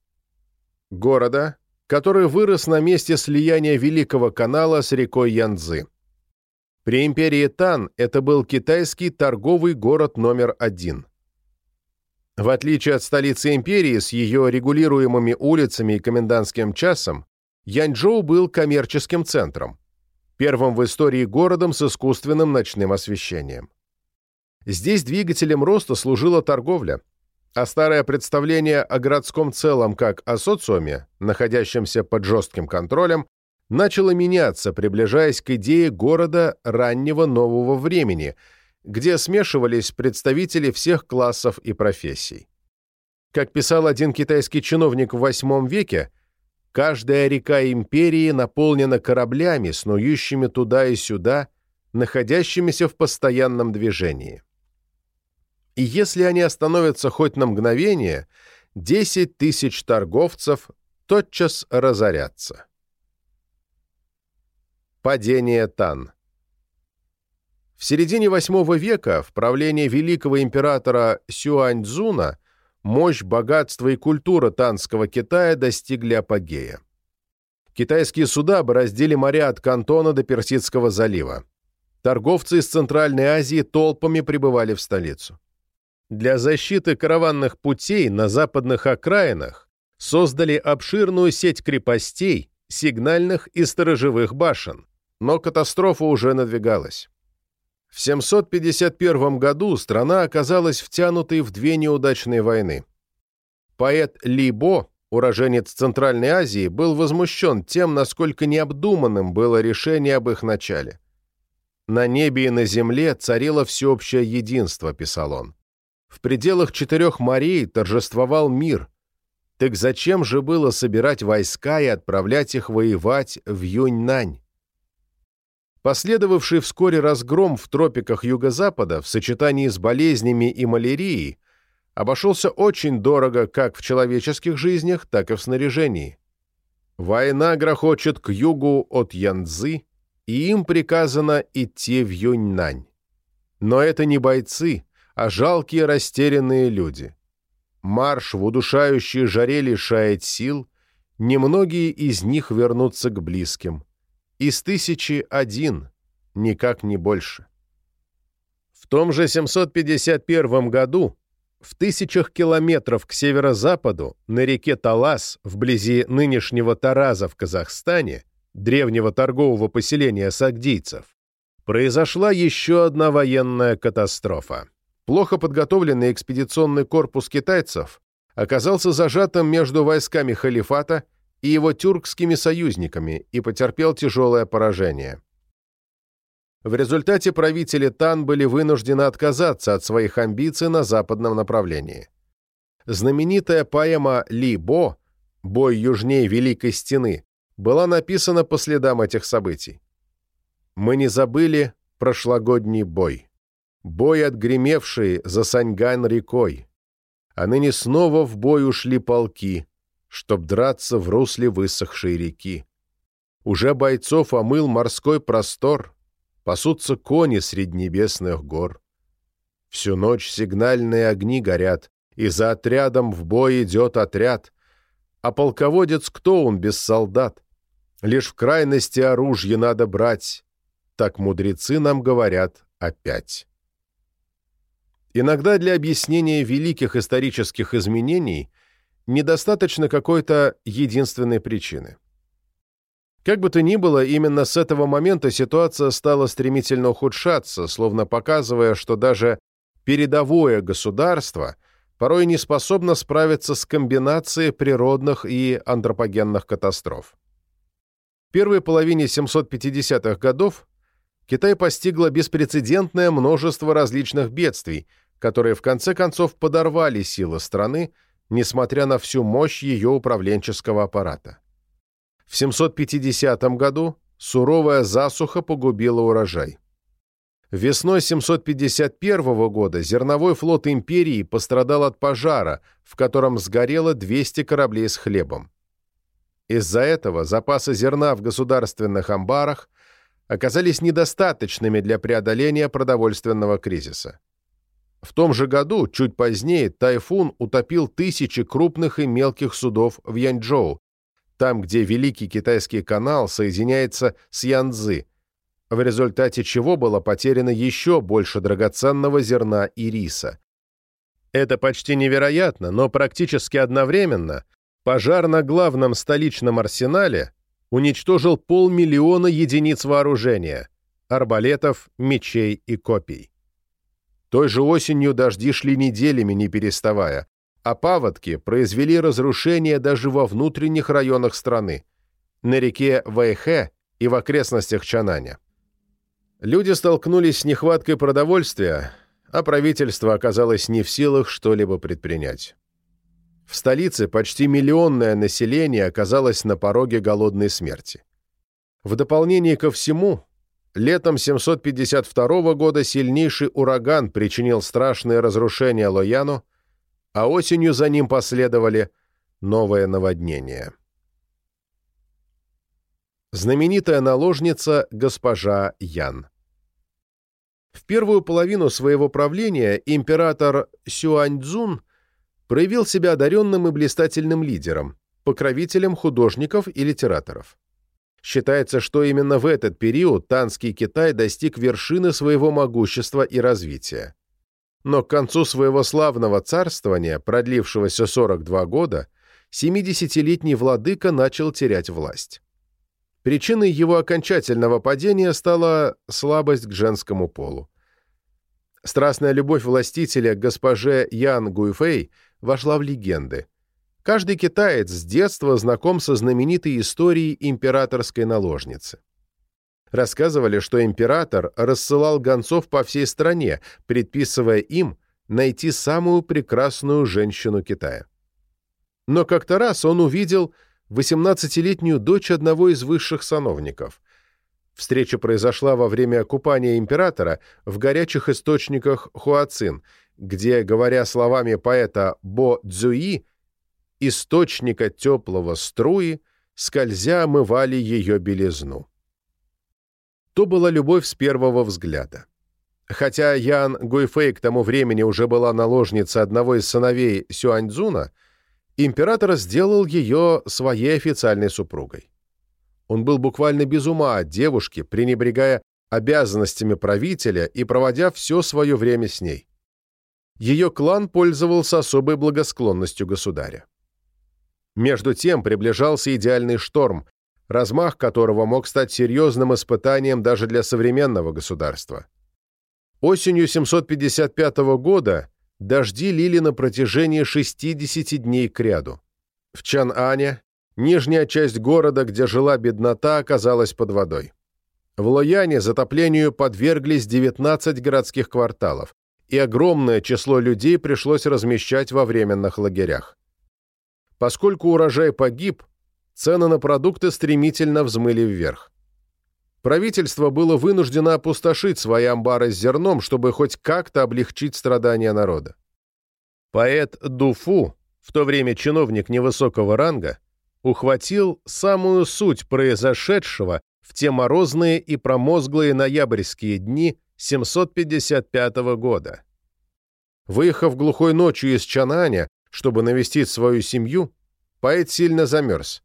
города, который вырос на месте слияния Великого канала с рекой Янцзы. При империи Тан это был китайский торговый город номер один – в отличие от столицы империи с ее регулируемыми улицами и комендантским часом, Янчжоу был коммерческим центром, первым в истории городом с искусственным ночным освещением. Здесь двигателем роста служила торговля, а старое представление о городском целом как о социуме, находящемся под жестким контролем, начало меняться, приближаясь к идее города раннего нового времени – где смешивались представители всех классов и профессий. Как писал один китайский чиновник в VIII веке, каждая река империи наполнена кораблями, снующими туда и сюда, находящимися в постоянном движении. И если они остановятся хоть на мгновение, 10 тысяч торговцев тотчас разорятся. Падение Тан в середине VIII века в правлении великого императора Сюаньцзуна мощь, богатство и культура Танского Китая достигли апогея. Китайские суда бороздили моря от Кантона до Персидского залива. Торговцы из Центральной Азии толпами прибывали в столицу. Для защиты караванных путей на западных окраинах создали обширную сеть крепостей, сигнальных и сторожевых башен, но катастрофа уже надвигалась. В 751 году страна оказалась втянутой в две неудачные войны. Поэт Ли Бо, уроженец Центральной Азии, был возмущен тем, насколько необдуманным было решение об их начале. «На небе и на земле царило всеобщее единство», — писал он. «В пределах четырех морей торжествовал мир. Так зачем же было собирать войска и отправлять их воевать в Юньнань?» Последовавший вскоре разгром в тропиках Юго-Запада в сочетании с болезнями и малярией обошелся очень дорого как в человеческих жизнях, так и в снаряжении. Война грохочет к югу от Янцзы, и им приказано идти в Юньнань. Но это не бойцы, а жалкие растерянные люди. Марш в удушающей жаре лишает сил, немногие из них вернутся к близким из тысячи один, никак не больше. В том же 751 году в тысячах километров к северо-западу, на реке Талас, вблизи нынешнего Тараза в Казахстане, древнего торгового поселения сагдийцев, произошла еще одна военная катастрофа. Плохо подготовленный экспедиционный корпус китайцев оказался зажатым между войсками халифата и его тюркскими союзниками и потерпел тяжелое поражение. В результате правители Тан были вынуждены отказаться от своих амбиций на западном направлении. Знаменитая поэма Ли Бо «Бой южнее Великой Стены» была написана по следам этих событий. Мы не забыли прошлогодний бой. Бой, отгремевший за Саньган рекой. А ныне снова в бой ушли полки, чтоб драться в русле высохшей реки. Уже бойцов омыл морской простор, пасутся кони средь небесных гор. Всю ночь сигнальные огни горят, и за отрядом в бой идет отряд. А полководец кто он без солдат? Лишь в крайности оружие надо брать. Так мудрецы нам говорят опять. Иногда для объяснения великих исторических изменений недостаточно какой-то единственной причины. Как бы то ни было, именно с этого момента ситуация стала стремительно ухудшаться, словно показывая, что даже передовое государство порой не способно справиться с комбинацией природных и антропогенных катастроф. В первой половине 750-х годов Китай постигло беспрецедентное множество различных бедствий, которые в конце концов подорвали силы страны, несмотря на всю мощь ее управленческого аппарата. В 750 году суровая засуха погубила урожай. Весной 751 года зерновой флот империи пострадал от пожара, в котором сгорело 200 кораблей с хлебом. Из-за этого запасы зерна в государственных амбарах оказались недостаточными для преодоления продовольственного кризиса. В том же году, чуть позднее, тайфун утопил тысячи крупных и мелких судов в Янчжоу, там, где Великий Китайский канал соединяется с Янцзы, в результате чего было потеряно еще больше драгоценного зерна и риса. Это почти невероятно, но практически одновременно пожар на главном столичном арсенале уничтожил полмиллиона единиц вооружения – арбалетов, мечей и копий. Той же осенью дожди шли неделями, не переставая, а паводки произвели разрушения даже во внутренних районах страны, на реке Вэйхэ и в окрестностях Чананя. Люди столкнулись с нехваткой продовольствия, а правительство оказалось не в силах что-либо предпринять. В столице почти миллионное население оказалось на пороге голодной смерти. В дополнение ко всему, летом 752 года сильнейший ураган причинил страшные разрушения Лояну, а осенью за ним последовали новое наводнение. Знаменитая наложница госпожа Ян. В первую половину своего правления император Сюаньцзун проявил себя одаренным и блистательным лидером, покровителем художников и литераторов. Считается, что именно в этот период Танский Китай достиг вершины своего могущества и развития но к концу своего славного царствования, продлившегося 42 года, 70-летний владыка начал терять власть. Причиной его окончательного падения стала слабость к женскому полу. Страстная любовь властителя к госпоже Ян Гуйфэй вошла в легенды. Каждый китаец с детства знаком со знаменитой историей императорской наложницы. Рассказывали, что император рассылал гонцов по всей стране, предписывая им найти самую прекрасную женщину Китая. Но как-то раз он увидел 18-летнюю дочь одного из высших сановников. Встреча произошла во время купания императора в горячих источниках Хуацин, где, говоря словами поэта Бо Цзюи, источника теплого струи, скользя омывали ее белизну то была любовь с первого взгляда. Хотя Ян Гуйфэй к тому времени уже была наложницей одного из сыновей Сюаньцзуна, император сделал ее своей официальной супругой. Он был буквально без ума от девушки, пренебрегая обязанностями правителя и проводя все свое время с ней. ее клан пользовался особой благосклонностью государя. Между тем приближался идеальный шторм, размах которого мог стать серьезным испытанием даже для современного государства. Осенью 755 года дожди лили на протяжении 60 дней кряду. В Чан-Ане нижняя часть города, где жила беднота, оказалась под водой. В Лояне затоплению подверглись 19 городских кварталов, и огромное число людей пришлось размещать во временных лагерях. Поскольку урожай погиб, цены на продукты стремительно взмыли вверх. Правительство было вынуждено опустошить свои амбары с зерном, чтобы хоть как-то облегчить страдания народа. Поэт Дуфу, в то время чиновник невысокого ранга, ухватил самую суть произошедшего в те морозные и промозглые ноябрьские дни 755 года. Выехав глухой ночью из Чананя, чтобы навестить свою семью, поэт сильно замерз,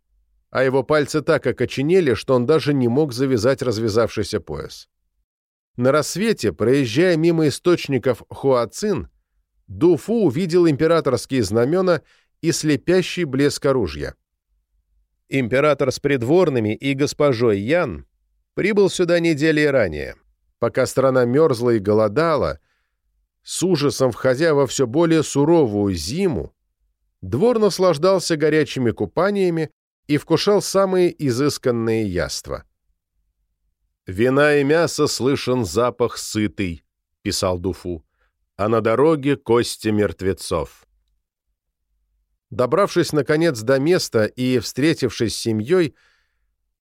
а его пальцы так окоченели, что он даже не мог завязать развязавшийся пояс. На рассвете, проезжая мимо источников Хуацин, Дуфу увидел императорские знамена и слепящий блеск оружия. Император с придворными и госпожой Ян прибыл сюда недели ранее. Пока страна мерзла и голодала, с ужасом входя во все более суровую зиму, Двор наслаждался горячими купаниями и вкушал самые изысканные яства. «Вина и мясо слышен запах сытый», — писал Дуфу, «а на дороге кости мертвецов». Добравшись, наконец, до места и встретившись с семьей,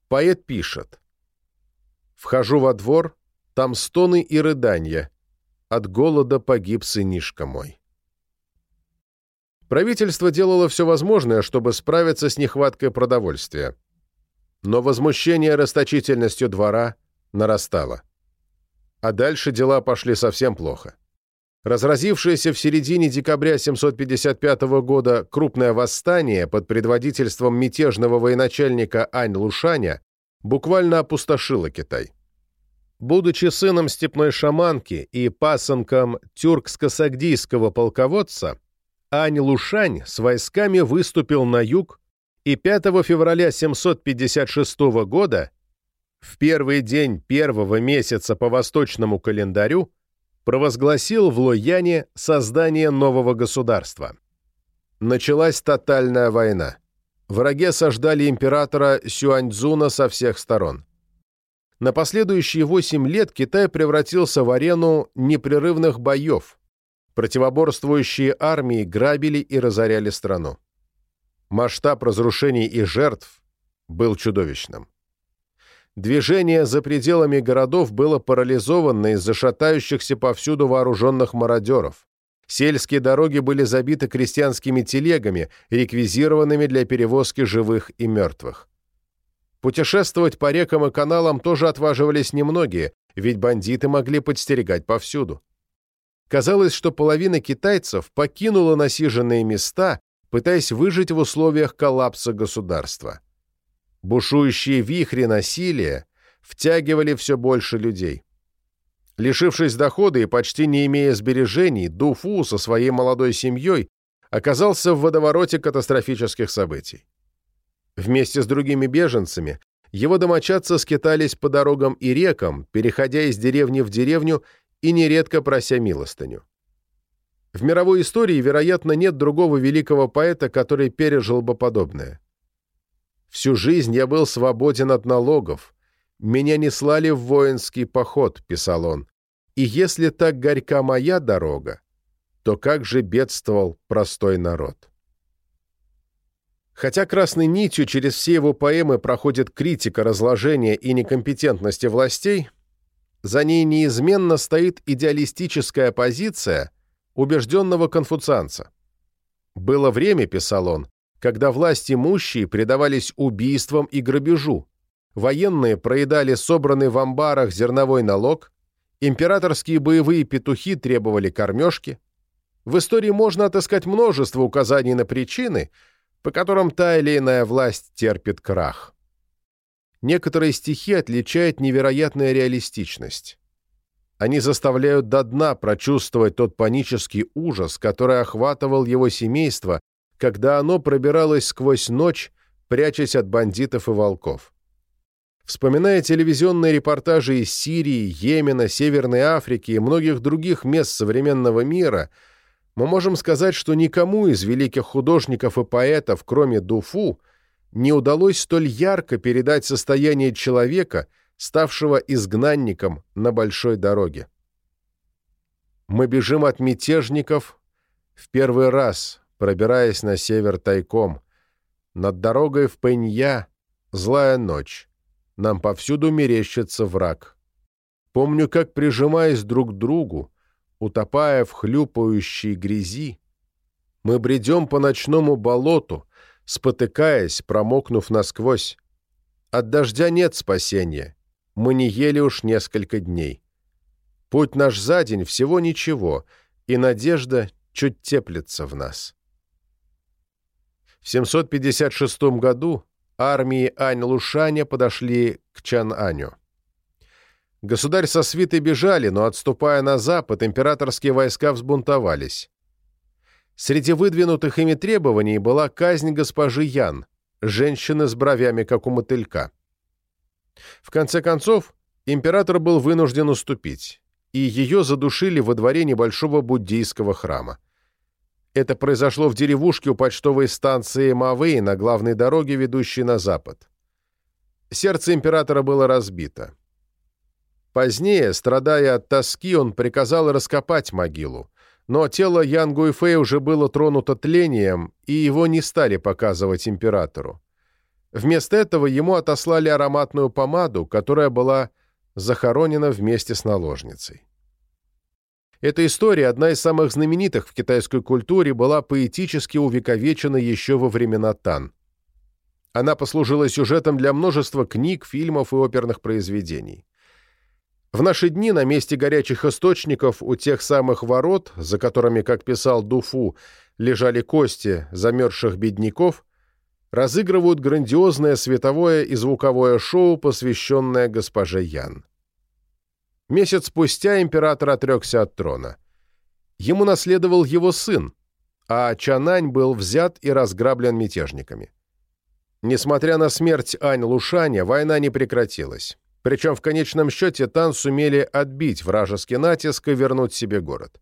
поэт пишет «Вхожу во двор, там стоны и рыдания, от голода погиб сынишка мой». Правительство делало все возможное, чтобы справиться с нехваткой продовольствия. Но возмущение расточительностью двора нарастало. А дальше дела пошли совсем плохо. Разразившееся в середине декабря 755 года крупное восстание под предводительством мятежного военачальника Ань Лушаня буквально опустошило Китай. Будучи сыном степной шаманки и пасынком тюркско-сагдийского полководца, Ань Лушань с войсками выступил на юг и 5 февраля 756 года, в первый день первого месяца по восточному календарю, провозгласил в Лояне создание нового государства. Началась тотальная война. Враги осаждали императора Сюаньцзуна со всех сторон. На последующие восемь лет Китай превратился в арену непрерывных боев, Противоборствующие армии грабили и разоряли страну. Масштаб разрушений и жертв был чудовищным. Движение за пределами городов было парализовано из-за шатающихся повсюду вооруженных мародеров. Сельские дороги были забиты крестьянскими телегами, реквизированными для перевозки живых и мертвых. Путешествовать по рекам и каналам тоже отваживались немногие, ведь бандиты могли подстерегать повсюду. Казалось, что половина китайцев покинула насиженные места, пытаясь выжить в условиях коллапса государства. Бушующие вихри насилия втягивали все больше людей. Лишившись дохода и почти не имея сбережений, Дуфу со своей молодой семьей оказался в водовороте катастрофических событий. Вместе с другими беженцами его домочадцы скитались по дорогам и рекам, переходя из деревни в деревню и нередко прося милостыню. В мировой истории, вероятно, нет другого великого поэта, который пережил бы подобное. «Всю жизнь я был свободен от налогов. Меня не слали в воинский поход», — писал он. «И если так горька моя дорога, то как же бедствовал простой народ?» Хотя красной нитью через все его поэмы проходит критика разложения и некомпетентности властей, за ней неизменно стоит идеалистическая позиция убежденного конфуцианца. «Было время, — писал он, — когда власть имущие предавались убийствам и грабежу, военные проедали собранный в амбарах зерновой налог, императорские боевые петухи требовали кормежки. В истории можно отыскать множество указаний на причины, по которым та или иная власть терпит крах. Некоторые стихи отличает невероятная реалистичность. Они заставляют до дна прочувствовать тот панический ужас, который охватывал его семейство, когда оно пробиралось сквозь ночь, прячась от бандитов и волков. Вспоминая телевизионные репортажи из Сирии, Йемена, Северной Африки и многих других мест современного мира, мы можем сказать, что никому из великих художников и поэтов, кроме Дуфу, не удалось столь ярко передать состояние человека, ставшего изгнанником на большой дороге. Мы бежим от мятежников в первый раз, пробираясь на север тайком. Над дорогой в Пенья злая ночь. Нам повсюду мерещится враг. Помню, как, прижимаясь друг к другу, утопая в хлюпающей грязи, мы бредем по ночному болоту, спотыкаясь, промокнув насквозь. От дождя нет спасения. Мы не ели уж несколько дней. Путь наш за день всего ничего, и надежда чуть теплится в нас. В 756 году армии Ань-Лушаня подошли к Чан-Аню. Государь со свитой бежали, но, отступая на запад, императорские войска взбунтовались. Среди выдвинутых ими требований была казнь госпожи Ян, женщины с бровями, как у мотылька. В конце концов, император был вынужден уступить, и ее задушили во дворе небольшого буддийского храма. Это произошло в деревушке у почтовой станции Мавей на главной дороге, ведущей на запад. Сердце императора было разбито. Позднее, страдая от тоски, он приказал раскопать могилу, но тело Ян Гуйфэй уже было тронуто тлением, и его не стали показывать императору. Вместо этого ему отослали ароматную помаду, которая была захоронена вместе с наложницей. Эта история, одна из самых знаменитых в китайской культуре, была поэтически увековечена еще во времена Тан. Она послужила сюжетом для множества книг, фильмов и оперных произведений. В наши дни на месте горячих источников у тех самых ворот, за которыми, как писал Дуфу, лежали кости замерзших бедняков, разыгрывают грандиозное световое и звуковое шоу, посвященное госпоже Ян. Месяц спустя император отрекся от трона. Ему наследовал его сын, а Чанань был взят и разграблен мятежниками. Несмотря на смерть Ань Лушаня, война не прекратилась. Причем в конечном счете Тан сумели отбить вражеский натиск и вернуть себе город.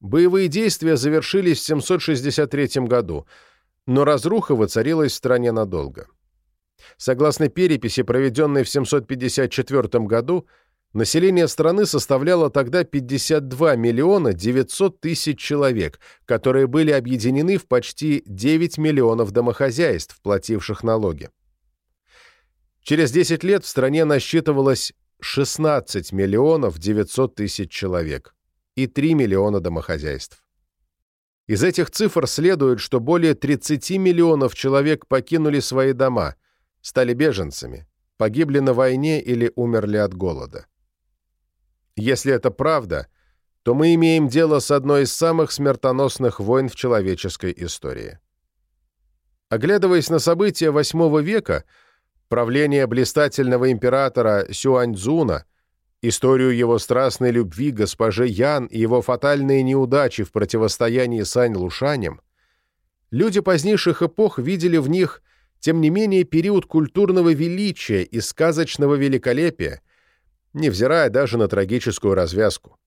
Боевые действия завершились в 763 году, но разруха воцарилась в стране надолго. Согласно переписи, проведенной в 754 году, Население страны составляло тогда 52 миллиона 900 тысяч человек, которые были объединены в почти 9 миллионов домохозяйств, плативших налоги. Через 10 лет в стране насчитывалось 16 миллионов 900 тысяч человек и 3 миллиона домохозяйств. Из этих цифр следует, что более 30 миллионов человек покинули свои дома, стали беженцами, погибли на войне или умерли от голода. Если это правда, то мы имеем дело с одной из самых смертоносных войн в человеческой истории. Оглядываясь на события VIII века, правление блистательного императора Сюаньцзуна, историю его страстной любви госпоже Ян и его фатальные неудачи в противостоянии с Ань-Лушанем, люди позднейших эпох видели в них, тем не менее, период культурного величия и сказочного великолепия, невзирая даже на трагическую развязку.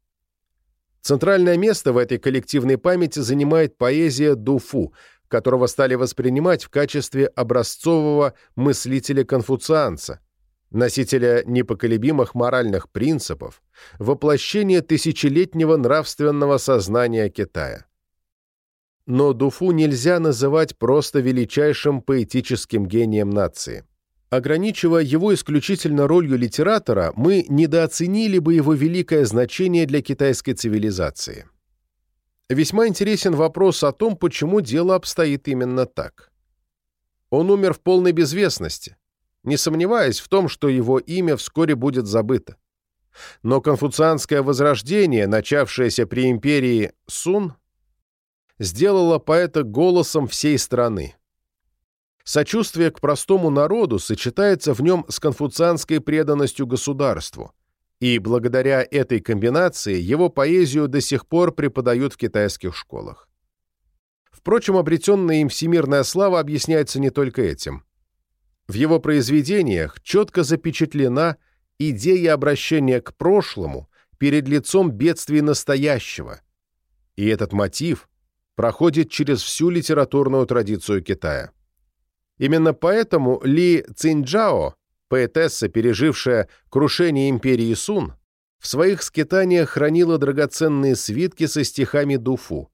Центральное место в этой коллективной памяти занимает поэзия Дуфу, которого стали воспринимать в качестве образцового мыслителя-конфуцианца, носителя непоколебимых моральных принципов, воплощения тысячелетнего нравственного сознания Китая. Но Дуфу нельзя называть просто величайшим поэтическим гением нации. Ограничивая его исключительно ролью литератора, мы недооценили бы его великое значение для китайской цивилизации. Весьма интересен вопрос о том, почему дело обстоит именно так. Он умер в полной безвестности, не сомневаясь в том, что его имя вскоре будет забыто. Но конфуцианское возрождение, начавшееся при империи Сун, сделало поэта голосом всей страны. Сочувствие к простому народу сочетается в нем с конфуцианской преданностью государству, и благодаря этой комбинации его поэзию до сих пор преподают в китайских школах. Впрочем, обретенная им всемирная слава объясняется не только этим. В его произведениях четко запечатлена идея обращения к прошлому перед лицом бедствий настоящего, и этот мотив проходит через всю литературную традицию Китая. Именно поэтому Ли Цинджао, поэтесса, пережившая крушение империи Сун, в своих скитаниях хранила драгоценные свитки со стихами Дуфу,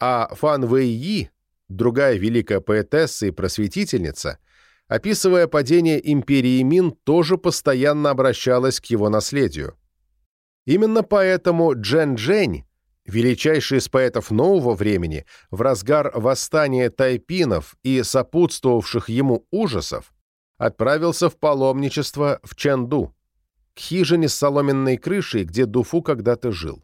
а Фан Вэйи, другая великая поэтесса и просветительница, описывая падение империи Мин, тоже постоянно обращалась к его наследию. Именно поэтому Джен Джень величайший из поэтов нового времени, в разгар восстания тайпинов и сопутствовавших ему ужасов, отправился в паломничество в Чэнду, к хижине с соломенной крышей, где Дуфу когда-то жил.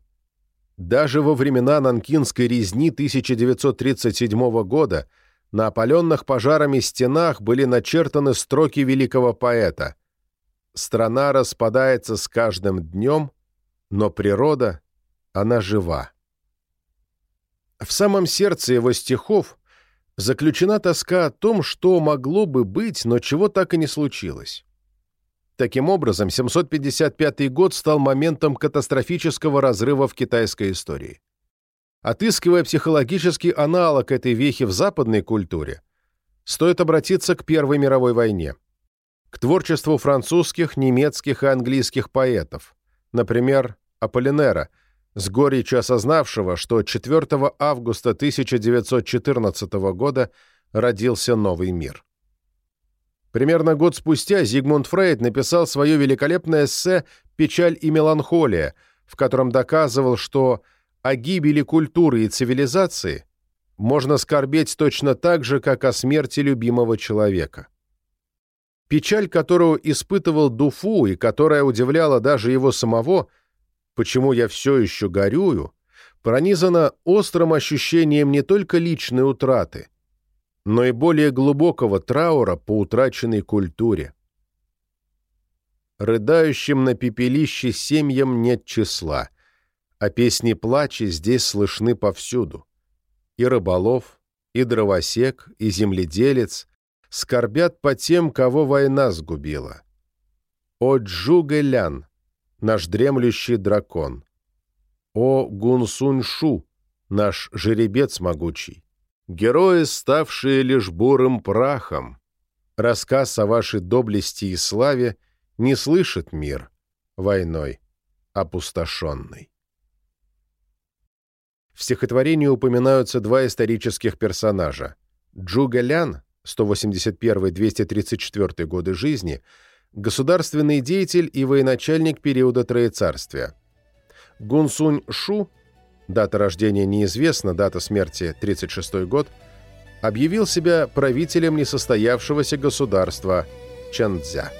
Даже во времена Нанкинской резни 1937 года на опаленных пожарами стенах были начертаны строки великого поэта «Страна распадается с каждым днем, но природа, она жива». В самом сердце его стихов заключена тоска о том, что могло бы быть, но чего так и не случилось. Таким образом, 755 год стал моментом катастрофического разрыва в китайской истории. Отыскивая психологический аналог этой вехи в западной культуре, стоит обратиться к Первой мировой войне, к творчеству французских, немецких и английских поэтов, например, Аполлинера – с горечью осознавшего, что 4 августа 1914 года родился новый мир. Примерно год спустя Зигмунд Фрейд написал свое великолепное эссе «Печаль и меланхолия», в котором доказывал, что о гибели культуры и цивилизации можно скорбеть точно так же, как о смерти любимого человека. Печаль, которую испытывал Дуфу и которая удивляла даже его самого – почему я все еще горюю, пронизана острым ощущением не только личной утраты, но и более глубокого траура по утраченной культуре. Рыдающим на пепелище семьям нет числа, а песни плача здесь слышны повсюду. И рыболов, и дровосек, и земледелец скорбят по тем, кого война сгубила. О Джугэлян, наш дремлющий дракон. О Гунсуньшу, наш жеребец могучий. Герои, ставшие лишь бурым прахом. Рассказ о вашей доблести и славе не слышит мир войной опустошенный. В стихотворении упоминаются два исторических персонажа. Джуга Лян, 181-234 годы жизни, государственный деятель и военачальник периода Троецарствия. Гунсунь Шу, дата рождения неизвестна, дата смерти 36 год, объявил себя правителем несостоявшегося государства Чанцзя.